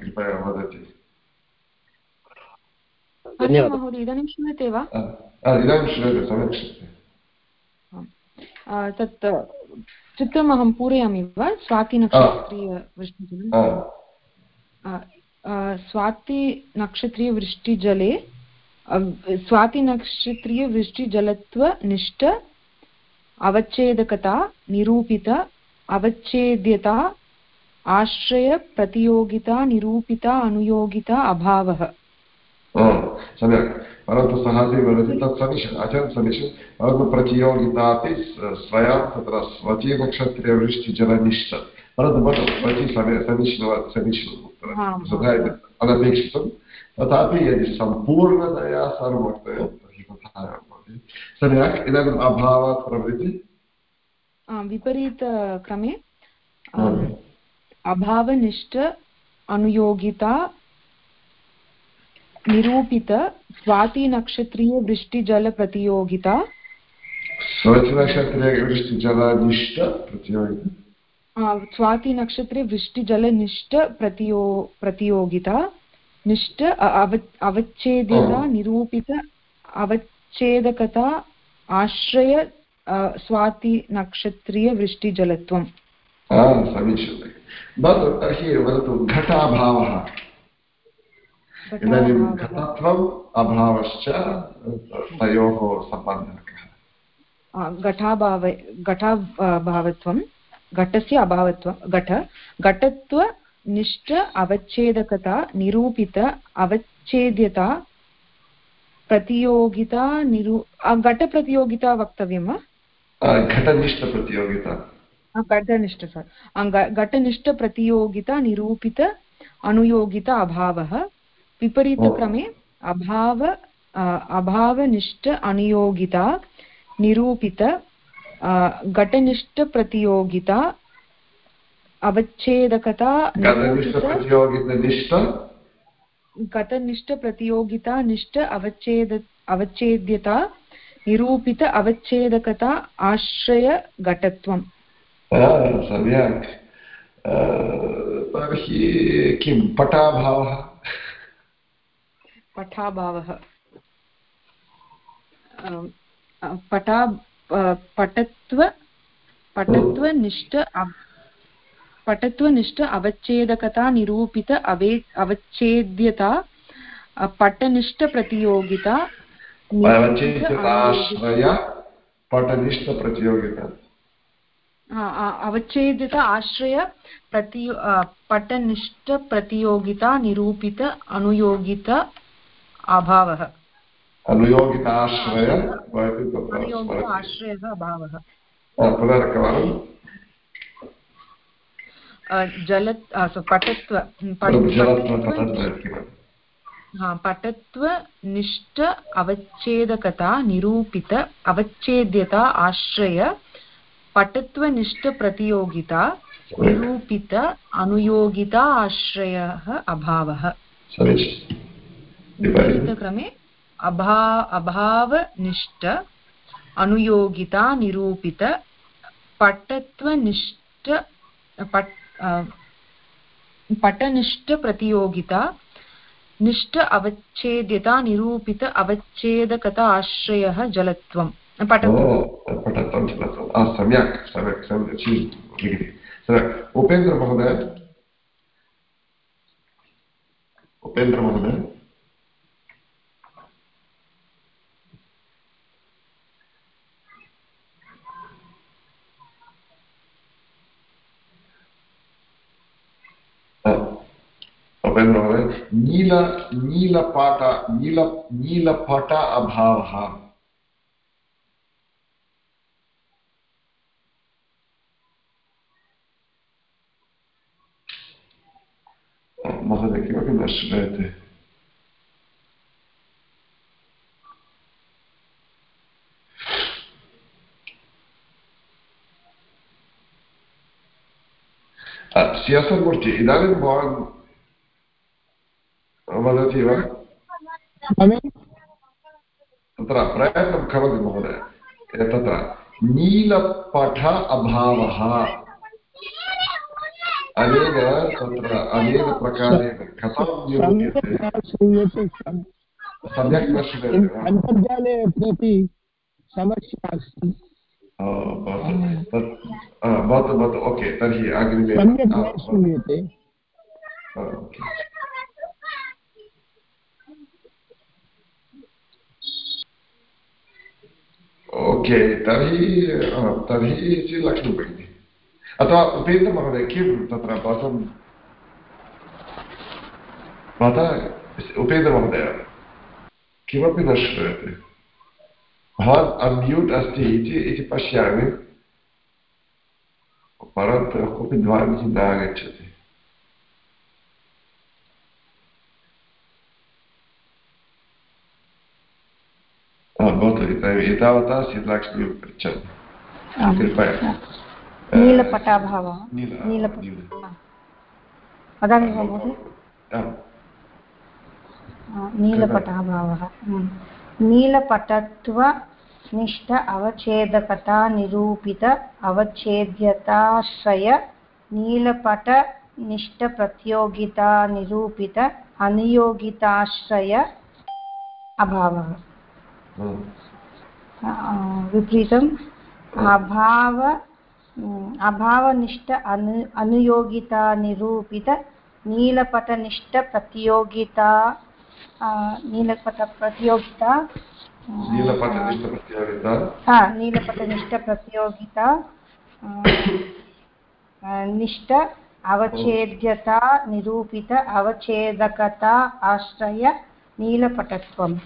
कृपया वदति महोदय इदानीं श्रूयते वा? इदानीं श्रूयते सम्यक् श्रूयते। तत् चित्रम् अहं पूरयामि वा? स्वातिनक्षत्रीयवृष्टिजले स्वातिनक्षत्रीयवृष्टिजले स्वातिनक्षत्रीयवृष्टिजलत्वनिष्ठ अवच्छेदकता निरूपित अवच्छेद्यता आश्रयप्रतियोगिता निरूपिता अनुयोगिता अभावः। सम्यक्। परन्तु सः अपि वदति तत् समीचीनम् अत्यन्तं समीचीनं परन्तु प्रतियोगिता अपि स्वयं तत्र स्वकीयनक्षत्रीयवृष्टिजलनिष्ठ परन्तु भवतु प्रति समीचीनं समीचीनं अनपेक्षितं तथापि यदि सम्पूर्णतया सर्वं वक्तव्यं तर्हि तथा भवति। सम्यक् इदानीम् अभावात् प्रभृति विपरीतक्रमे। अभावनिष्ठ अनुयोगिता निरूपित स्वातिनक्षत्रीयवृष्टिजलप्रतियोगिता स्वातिनक्षत्रे वृष्टिजलनिष्ठ प्रतियो प्रतियोगिता। निष्ठ अव अवच्छेदिता निरूपित अवच्छेदकता आश्रय स्वातिनक्षत्रीयवृष्टिजलत्वम् समीचीनं भवतु तर्हि वदतु घटाभावः। इदानीं घटत्वम् अभावश्च तयोः सम्बन्धः कः घटाभाव घटाभावत्वं घटस्य अभावत्वं घट घटत्वनिष्ठ अवच्छेदकता निरूपित अवच्छेद्यता प्रतियोगिता निरू घटप्रतियोगिता वक्तव्यं वा घटनिष्ठप्रतियोगिता घटनिष्ठ घटनिष्ठप्रतियोगिता निरूपित अनुयोगिता अभावः विपरीतक्रमे अभाव अभावनिष्ठ अनुयोगिता निरूपित घटनिष्ठप्रतियोगिता अवच्छेदकता गतनिष्ठप्रतियोगिता निष्ठ। अवच्छेद अवच्छेद्यता निरूपित अवच्छेदकता आश्रयघटत्वम् सम्यक्। तर्हि किं? पटाभावः? पठाभावः। पटा पटत्व पटत्वनिष्ठ पटत्वनिष्ठ अवच्छेदकता निरूपित अवे अवच्छेद्यता पटनिष्ठप्रतियोगिता पटनिष्ठप्रतियोगिता अवच्छेदित आश्रय प्रति पटनिष्ठप्रतियोगिता निरूपित अनुयोगित अभावः। अनुयोगिताश्रय आश्रयः अभावः। पुनरेकवारं। जल पटत्व पटत्वनिष्ठ अवच्छेदकता निरूपित अवच्छेद्यता आश्रय पटत्वनिष्ठप्रतियोगिता निरूपित अनुयोगिता आश्रयः अभावः। विपरीतक्रमे अभा अभावनिष्ठ अनुयोगिता निरूपित पटत्वनिष्ठ पट पटनिष्ठप्रतियोगिता निष्ठ अवच्छेद्यता निरूपित अवच्छेदकता आश्रयः जलत्वं पठत्वं जलत्वं सम्यक् सम्यक् सम्यक् सम्यक् उपेन्द्रमहोदय उपेन्द्रमहोदय नील नीलपाट नील नीलपट अभावः महोदय किमपि श्रूयते सियासन्मूर्ति इदानीं भवान् वदति वा तत्र प्रयत्नं करोति महोदय तत्र नीलपठ अभावः अनेन तत्र अनेन प्रकारेण कथं निरूप्यते सम्यक् न श्रूयते अन्तर्जाले अपि समस्या अस्ति भवतु भवतु ओके तर्हि अग्रिमे सम्यक् न श्रूयते ओके तर्हि तर्हि श्रीलक्ष्मी भगिनी अथवा उपेन्द्रमहोदय किं तत्र भवतं भवतः उपेन्द्रमहोदय किमपि न श्रूयते भवान् अन्म्यूट् अस्ति इति पश्यामि परन्तु कोऽपि ध्वनिः न आगच्छति भवतु एतावता शीतलाक्ष्मीं पृच्छामि कृपया नीलपटाभावः नीलपट वदामि वा महोदय नीलपटाभावः। नीलपटत्वनिष्ठ अवच्छेदकता निरूपित अवच्छेद्यताश्रय नीलपटनिष्ठप्रतियोगिता निरूपित अनियोगिताश्रय अभावः विपरीतम् अभाव उम्, अभावनिष्ठ अनु अनुयोगिता निरूपित नीलपटनिष्ठप्रतियोगिता नीलपटप्रतियोगिता नीलपटनिष्ठप्रतियोगिता नीलपटनिष्ठप्रतियोगिता निष्ठ अवच्छेद्यता निरूपित अवच्छेदकता आश्रय नीलपटत्वम्।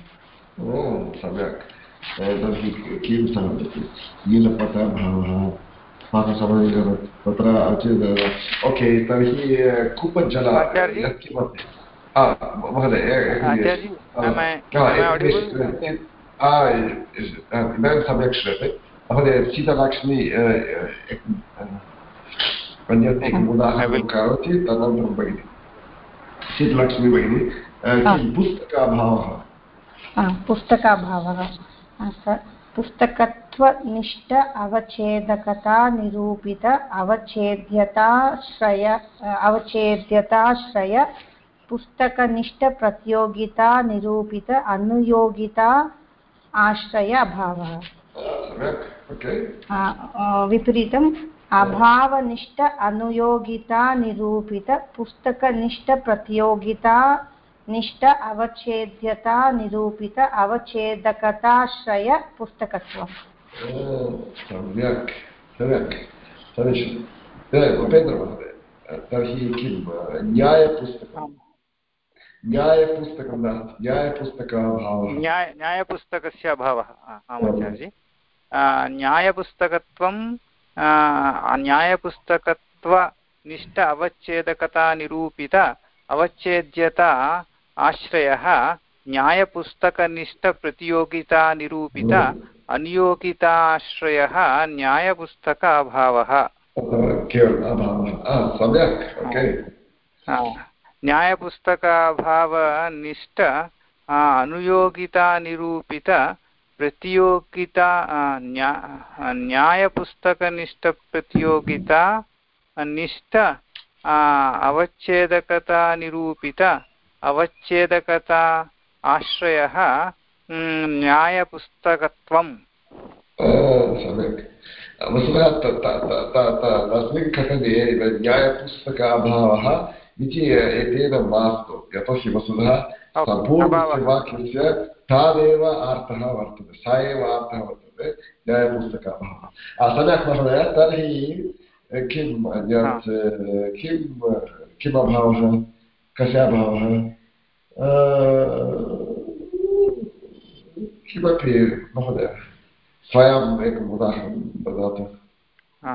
सम्यक्। तर्हि किं सम्भवति नीलपटभावः पाकसमये तत्र चेत् ओके तर्हि कूपजल? यत्किमपि महोदय हा, हा, हा, इदानीं सम्यक् श्रूयते। महोदय सीतालक्ष्मी अन्यत् एकम् उदाहरणं करोति तदनन्तरं भगिनि। शीतलक्ष्मी भगिनी किं पुस्तकाभावः पुस्तकाभावः? हा, स- पुस्तकत्वनिष्ठ अवच्छेदकता निरूपित अवच्छेद्यताश्रय अवच्छेद्यताश्रय निरूपित अनुयोगिता आश्रय अभावः। आ, विपरीतम् अभावनिष्ठ अनुयोगिता निरूपित पुस्तकनिष्ठप्रतियोगिता निष्ठ अवच्छेद्यता निरूपित अवच्छेदकताश्रय पुस्तकत्वम्। सम्यक् सम्यक्। समीचीनं उपेन्द्रमहोदय तर्हि किं न्यायपुस्तकं न्यायपुस्तकं नास्ति न्यायपुस्तकाभावः। न्याय न्यायपुस्तकस्य अभावः। आ, आम् आचार्यजी। न्यायपुस्तकत्वं न्यायपुस्तकत्वनिष्ठ अवच्छेदकता निरूपित अवच्छेद्यता आश्रयः न्यायपुस्तकनिष्ठप्रतियोगिता निरूपित अनियोगिताश्रयः न्यायपुस्तक अभावः न्यायपुस्तकाभावनिष्ठ अनुयोगितानिरूपित प्रतियोगिता न्यायपुस्तकनिष्ठप्रतियोगिता निष्ठ आ, अवच्छेदकतानिरूपित अवच्छेदकता आश्रयः न्यायपुस्तकत्वम्। सम्यक्। वस्तुतः तस्मिन् न्यायपुस्तकाभावः इति एतेन मास्तु। यतोहि वस्तुतः तादेव अर्थः वर्तते। स एव अर्थः वर्तते न्यायपुस्तकाभावः। सम्यक् महोदय तर्हि किम् अन्यत् किं किम् अभावः कस्य अभावः किमपि महोदय स्वयम् एकम् उदाहरणं ददातु आ,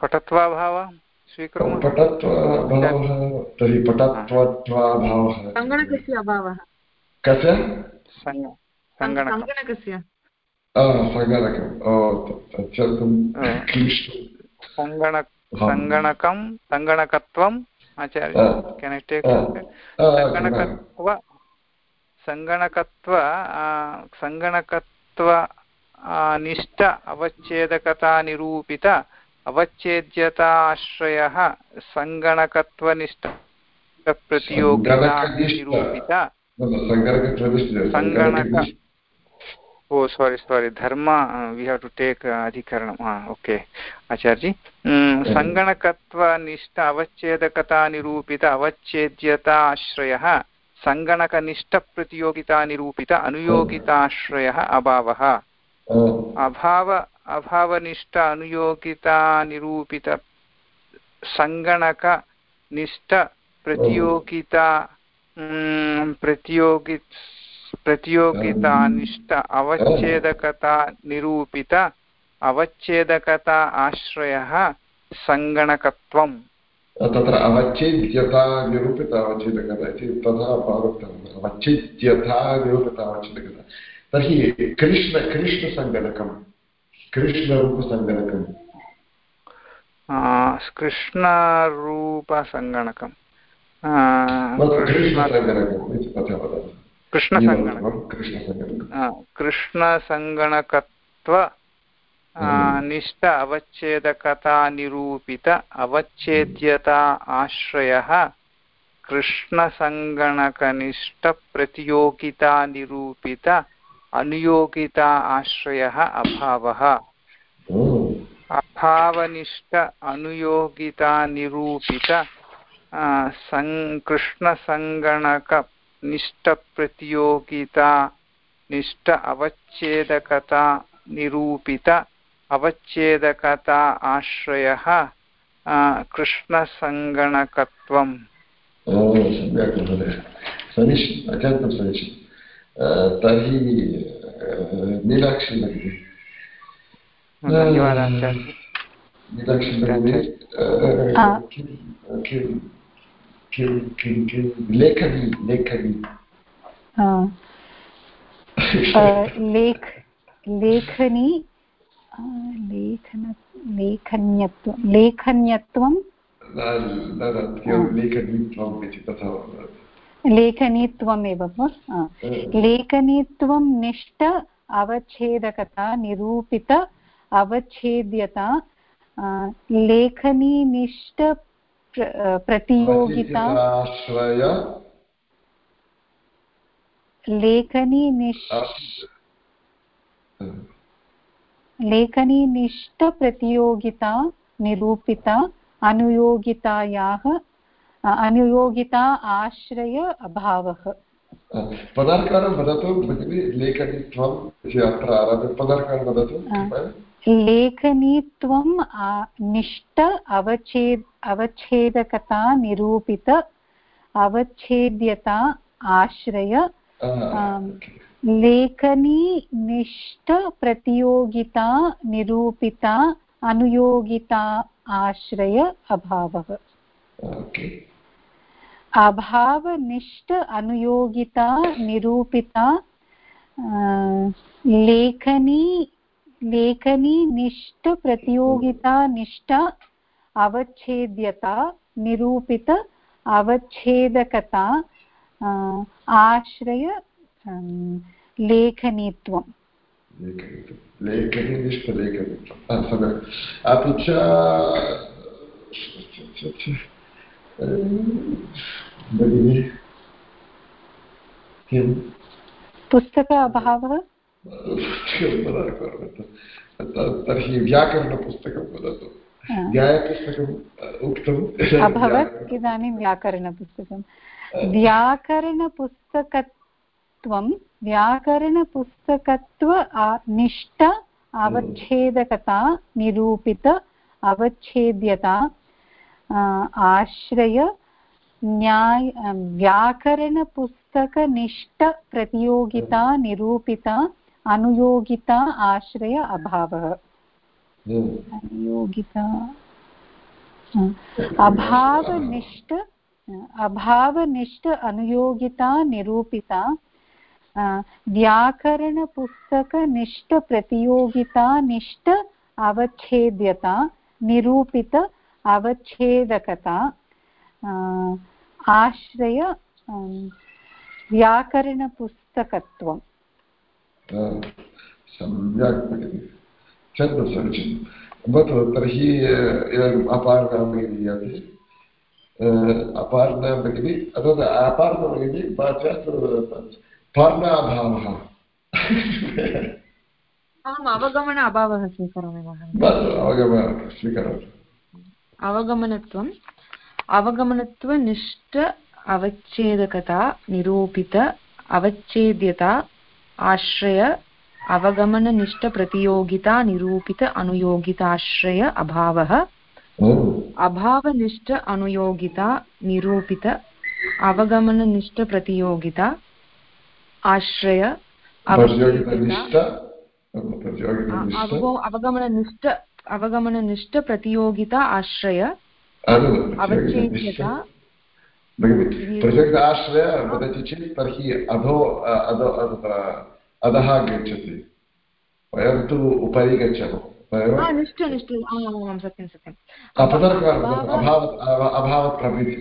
पटत्वाभावः स्वीकुर्मः पटत्वाभावः तर्हि पटत्वत्वाभावः सङ्गणकस्य अभावः. कस्य सङ्गणकं सङ्गणकस्य सङ्गणकम् अत्यन्तं क्लिष्टं. सङ्गणक सङ्गणकं सङ्गणकत्वम् आचार्य. केन् ऐ टेक् सङ्गणकत्व सङ्गणकत्व सङ्गणकत्व निष्ठ अवच्छेदकता निरूपित अवच्छेद्यताश्रयः ओ सारी सारी धर्म वी हेव् टु टेक् अधिकरणम् ओके आचार्यजी सङ्गणकत्वनिष्ठ अवच्छेदकतानिरूपित अवच्छेद्यताश्रयः सङ्गणकनिष्ठप्रतियोगितानिरूपित अनुयोगिताश्रयः अभावः अभाव अभावनिष्ठ अनुयोगितानिरूपित सङ्गणकनिष्ठ प्रतियोगिता mm, प्रतियोगि प्रतियोगितानिष्ठ अवच्छेदकता निरूपित अवच्छेदकता आश्रयः सङ्गणकत्वम् तत्र अवच्छेद्यता निरूपित अवच्छेदकता इति तथा प्रवृत्तम् अवच्छेद्यता निरूपित अवच्छेदकता। तर्हि कृष्ण कृष्णसङ्गणकं कृष्णरूपसङ्गणकं कृष्णरूपसङ्गणकं कृष्णसङ्गणकत्व निष्ठ अवच्छेदकतानिरूपित अवच्छेद्यता आश्रयः कृष्णसङ्गणकनिष्ठप्रतियोगितानिरूपित अनुयोगिता आश्रयः अभावः. अभावनिष्ठ अनुयोगितानिरूपित कृष्णसङ्गणकनिष्ठप्रतियोगिता निष्ठ अवच्छेदकता निरूपित अवच्छेदकता आश्रयः कृष्णसङ्गणकत्वम्। सम्यक् महोदय समीचीनम् अत्यन्तं समीचीनं तर्हि मीनाक्षी भगिनी। धन्यवादः मीनाक्षी भगिनी किं किं किं लेखनी लेखनी। [laughs] लेख लेखनी लेखन लेखन्यत्वं लेखन्यत्वं लेखनीत्वम् इति तथा लेखनीत्वमेव लेखनीत्वं निष्ठ अवच्छेदकता निरूपित अवच्छेद्यता लेखनीनिष्ठ प्रतियोगिता? लेखनीनिष्ठ लेखनीनिष्ठप्रतियोगिता निरूपिता अनुयोगितायाः अनुयोगिता आश्रय अभावः। पदार्थकारं वदतु भगिनि लेखनीत्वम् इति अत्र आरभ्य पदार्थकारं वदतु लेखनीत्वं निष्ठ अवच्छेद अवच्छेदकता निरूपित अवच्छेद्यता आश्रय लेखनी निष्ठ प्रतियोगिता निरूपिता अनुयोगिता आश्रय अभावः। अभावनिष्ठ अनुयोगिता निरूपिता लेखनी लेखनी निष्ठ प्रतियोगिता निष्ठ अवच्छेद्यता निरूपित अवच्छेदकता आश्रय लेखनीत्वम्। लेखनीनिष्ठलेखनीत्वं सम्यक्। अपि च भगिनि किं पुस्तक अभावः तर्हि व्याकरणपुस्तकं वदतु न्यायपुस्तकम् उक्तम् अभवत् इदानीं व्याकरणपुस्तकं व्याकरणपुस्तकत्वं व्याकरणपुस्तकत्व निष्ठ अवच्छेदकता निरूपित अवच्छेद्यता आश्रय न्याय व्याकरणपुस्तकनिष्ठप्रतियोगिता निरूपिता अनुयोगिता आश्रय अभावः। अनुयोगिता अभावनिष्ठ अभावनिष्ठ अनुयोगिता निरूपिता व्याकरणपुस्तकनिष्ठप्रतियोगिता निष्ठ अवच्छेद्यता निरूपित अवच्छेदकता आश्रय व्याकरणपुस्तकत्वम् सम्यक् भगिनि समीचीनं भवतु तर्हि इदानीम् अपार्णा भगिनी अपि अपार्णा भगिनी अथवा अपार्णा भगिनी पार्णाभावः। अहम् अवगमन अभावः स्वीकरोमि अवगमन स्वीकरोतु। अवगमनत्वम् अवगमनत्वनिष्ठ अवच्छेदकता निरूपित अवच्छेद्यता आश्रय अवगमननिष्ठप्रतियोगिता निरूपित अनुयोगिताश्रय अभावः। अभावनिष्ठ अनुयोगिता निरूपित अवगमननिष्ठप्रतियोगिता आश्रय अवगमननिष्ठ अवगमननिष्ठप्रतियोगिता आश्रय अवच्छेद्यता प्रतियोगिता आश्रय वदति चेत् तर्हि अधो अधो अधः गच्छति वयं तु उपरि गच्छामः सत्यं सत्यं अभावत् प्रभृति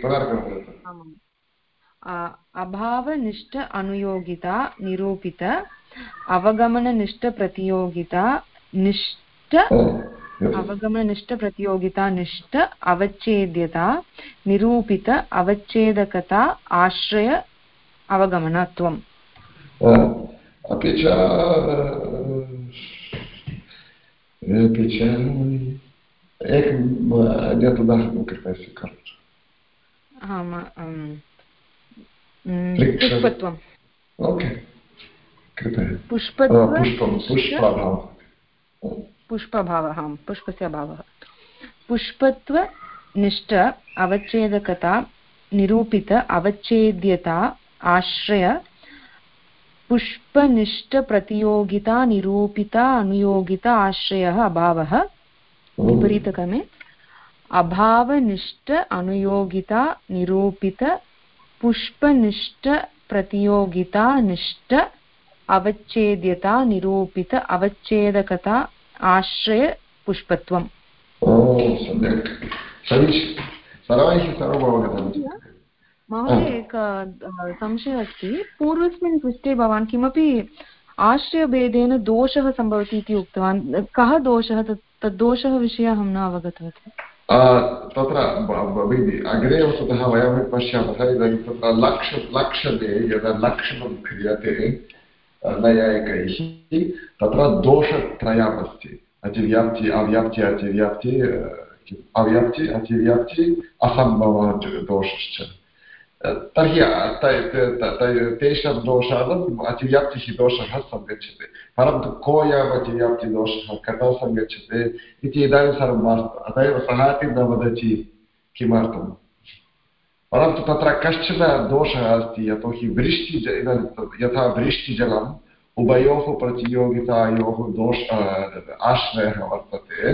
अभावनिष्ठ अनुयोगिता निरूपित अवगमननिष्ठप्रतियोगिता निष्ठ ओ, yes. अवगमननिष्ठप्रतियोगिता निष्ठ अवच्छेद्यता निरूपित अवच्छेदकता आश्रय अवगमनत्वम्। अपि च अपि च एकम् अन्यत् उदाहरणं कृपया स्वीकरोतु आम् अम्, म्, पृच्छ- पुष्पत्वं ओके कृपया पुष्पत्व पुष्पं पुष्पाभावः। पुष्पभावः पुष्पस्य अभावः पुष्पत्वनिष्ठ अवच्छेदकता, निरूपित, अवच्छेद्यता, आश्रय पुष्पनिष्ठप्रतियोगिता निरूपिता, अनुयोगिता, आश्रयः, अभावः। विपरीतक्रमे, अभावनिष्ठ, अनुयोगिता, निरूपित पुष्पनिष्ठप्रतियोगिता निष्ठ, अवच्छेद्यता, निरूपित, अवच्छेदकता आश्रय पुष्पत्वम्। ओ सम्यक्। समीचीनं। सर्वैः सर्वम् अवगतम् महोदय एक संशयः अस्ति। पूर्वस्मिन् पृष्ठे भवान् किमपि आश्रयभेदेन दोषः सम्भवति इति उक्तवान्। कः दोषः? तत् तद्दोषः विषये अहं न अवगतवती। तत्र अग्रे वस्तुतः वयमपि पश्यामः। इदानीं तत्र लक्ष लक्षणे यदा लक्षणं क्रियते नैयायिकैः तत्र दोषत्रयमस्ति। अतिव्याप्ति, अव्याप्ति अतिव्याप्ति? अव्याप्ति, अतिव्याप्ति असम्भवः दोषश्च। तर्हि तेषां दोषाणाम् अतिव्याप्तिः दोषः सङ्गच्छते परन्तु कोऽयम् अतिव्याप्तिदोषः कदा सङ्गच्छते इति इदानीं सर्वं मास्तु अत एव सः अपि न वदति किमर्थं परन्तु तत्र कश्चन दोषः अस्ति यतोहि तत् यथा वृष्टिजलम् उभयोः प्रतियोगितायोः दोष आश्रयः वर्तते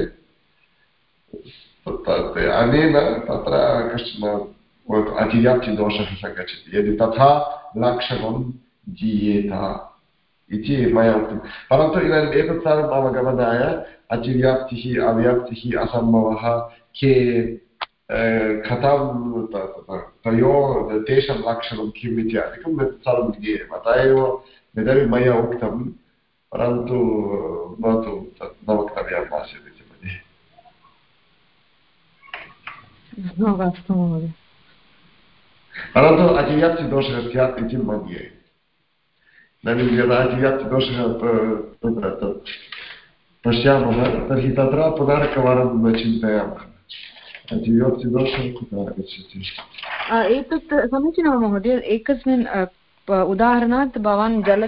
तत् अनेन तत्र कश्चन अतिव्याप्तिदोषः सङ्गच्छति यदि तथा लक्षणं दीयेत इति मया उक्तं परन्तु इदानीम् एतत् सर्वम् अवगमनाय अतिव्याप्तिः अव्याप्तिः असम्भवः के कथं त- त- तयोः तेषां लक्षणं किम् इत्यादिकं सर्वं ज्ञेयम् अतः एव इदानीं मया उक्तं परन्तु भवतु तत् न वक्तव्यम् आसीत् इति मन्ये अस्तु महोदय परन्तु स्यात् इति मन्ये इदानीं यदा अतिव्याप्तिदोषः तत्र तत् पश्यामः तर्हि तत्र पुनरेकवारं चिन्तयामः अतिव्याप्तिदोषः कुत्र आगच्छति अ, एतत् समीचीनं महोदय एकस्मिन् उदाहरणात् भवान् जल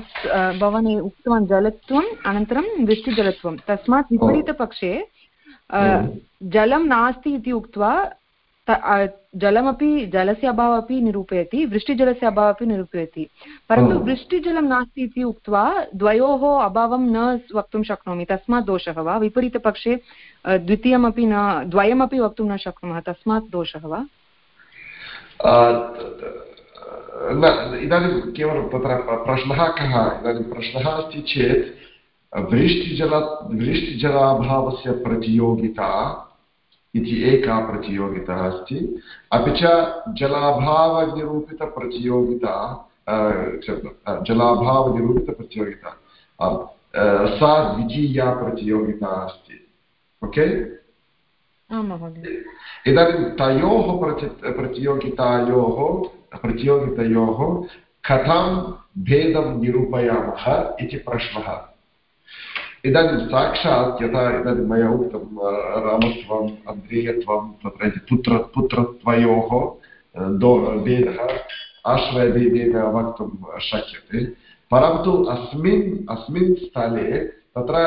भवान् उक्तवान् जलत्वम् अनन्तरं वृष्टिजलत्वं तस्मात् विपरीतपक्षे जलं नास्ति इति उक्त्वा जलमपि जलस्य अभावः अपि निरूपयति वृष्टिजलस्य अभावः अपि निरूपयति। परन्तु। वृष्टिजलं नास्ति इति उक्त्वा द्वयोः अभावं न वक्तुं शक्नोमि। तस्मात् दोषः वा? विपरीतपक्षे द्वितीयमपि न द्वयमपि वक्तुं न शक्नुमः। तस्मात् दोषः वा? न इदानीं केवलं तत्र प्रश्नः कः? इदानीं प्रश्नः अस्ति चेत् वृष्टिजल वृष्टिजलाभावस्य प्रतियोगिता इति एका प्रतियोगिता अस्ति। अपि च जलाभावनिरूपितप्रतियोगिता जलाभावनिरूपितप्रतियोगिता सा द्वितीया प्रतियोगिता अस्ति। ओके? इदानीं तयोः प्रति प्रतियोगितायोः प्रतियोगितयोः कथं भेदं निरूपयामः इति प्रश्नः। इदानीं साक्षात् यथा इदानीं मया उक्तं रामत्वम् अद्रेयत्वं तत्र पुत्र पुत्रत्वयोः भेदः आश्रयभेदेन वक्तुं शक्यते परन्तु अस्मिन् अस्मिन् स्थले तत्र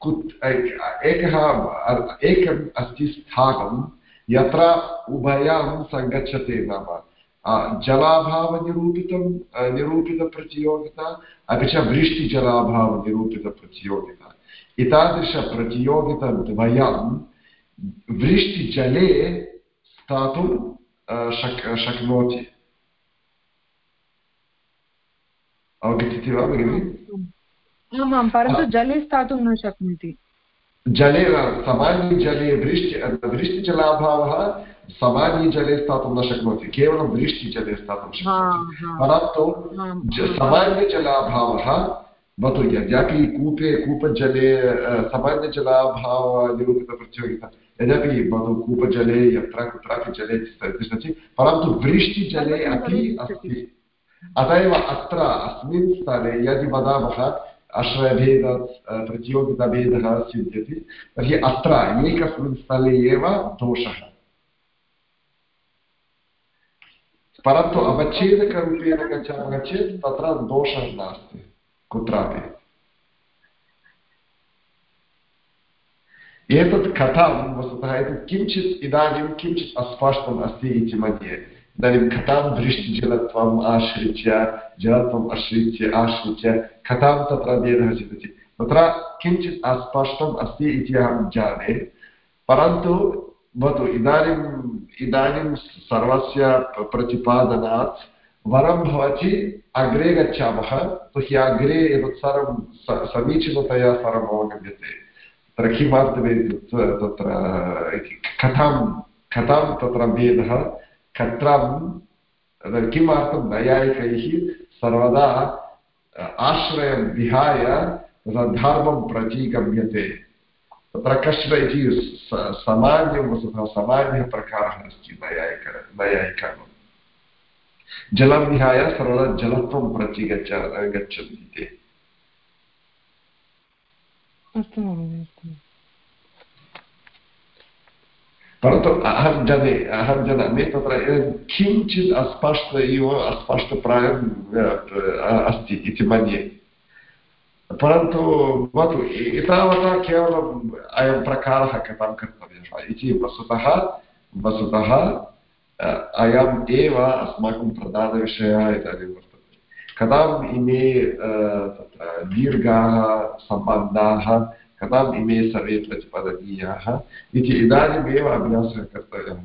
कुत् एकः एकम् अस्ति स्थानं यत्र उभयां सङ्गच्छते नाम जलाभावनिरूपितं निरूपितप्रतियोगिता अपि च वृष्टिजलाभावनिरूपितप्रतियोगिता एतादृशप्रतियोगिताद्वयं वृष्टिजले स्थातुं शक् शक्नोति। अवगच्छति वा भगिनि? आमां परन्तु जले स्थातुं न शक्नोति। जले सामान्यजले वृष्टि वृष्टिजलाभावः सामान्यजले स्थातुं न शक्नोति केवलं वृष्टिजले स्थातुं शक्नोति। परन्तु सामान्यजलाभावः भवतु यद्यपि कूपे कूपजले सामान्यजलाभावनिरूपितप्रतियोगिता यद्यपि भवतु कूपजले यत्र कुत्रापि जले तिष्ठति परन्तु वृष्टिजले अपि अस्ति अत एव अत्र अस्मिन् स्थले यदि वदामः आश्रयभेद प्रतियोगिताभेदः सिद्ध्यति तर्हि अत्र एकस्मिन् स्थले एव दोषः परन्तु अवच्छेदकरूपेण गच्छामः चेत् तत्र दोषः नास्ति कुत्रापि। एतत् कथं वस्तुतः एतत् किञ्चित् इदानीं किञ्चित् अस्पष्टम् अस्ति इति मन्ये इदानीं कथां दृष्टिजलत्वम् आश्रित्य, जलत्वम् आश्रित्य आश्रित्य कथां तत्र भेदः सिद्ध्यति। तत्र किञ्चित् अस्पष्टम् अस्ति इति अहं जाने। परन्तु भवतु इदानीम् इदानीं सर्वस्य प्रतिपादनात् वरं भवति अग्रे गच्छामः तर्हि अग्रे एतत् सर्वं समीचीनतया सर्वम् अवगम्यते। तत्र किमर्थमित्युक्ते तत्र कथां कथां तत्र भेदः, कथं किमर्थं नैयायिकैः सर्वदा आश्रयं विहाय धर्मं प्रति गम्यते तत्र कश्चन इति सामान्यं वस्तुतः सामान्यः प्रकारः अस्ति नैयायिक, नैयायिकानां। जलं विहाय सर्वदा जलत्वं प्रति गच्छ गच्छन्ति। अस्तु महोदय परन्तु अहं जाने अहं जानामि तत्र किञ्चित् अस्पष्ट इव अस्पष्टप्रायम् अस्ति इति मन्ये। परन्तु भवतु एतावता केवलम् अयं प्रकारः कथं कर्तव्यः इति वस्तुतः वस्तुतः अयम् एव अस्माकं प्रधानविषयः इदानीं वर्तते कथम् इमे तत्र दीर्घाः सम्बन्धाः कथम् इमे सर्वे प्रतिपादनीयाः इति इदानीमेव अभ्यासः कर्तव्यः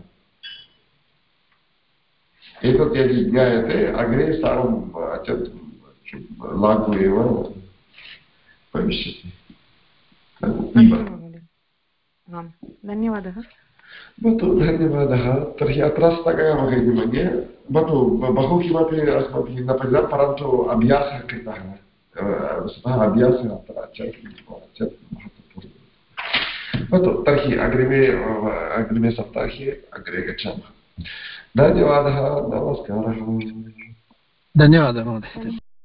एतत् यदि ज्ञायते अग्रे अत्यन्तं लागु एव भविष्यति धन्यवादः भवतु धन्यवादः तर्हि अत्र स्थगयामः इति मन्ये भवतु बहु किमपि अस्माभिः न पठितं परन्तु अभ्यासः कृतः वस्तुतः अभ्यासः अत्र भवतु तर्हि अग्रिमे अग्रिमे सप्ताहे अग्रे गच्छामः धन्यवादः नमस्कारः धन्यवादः महोदय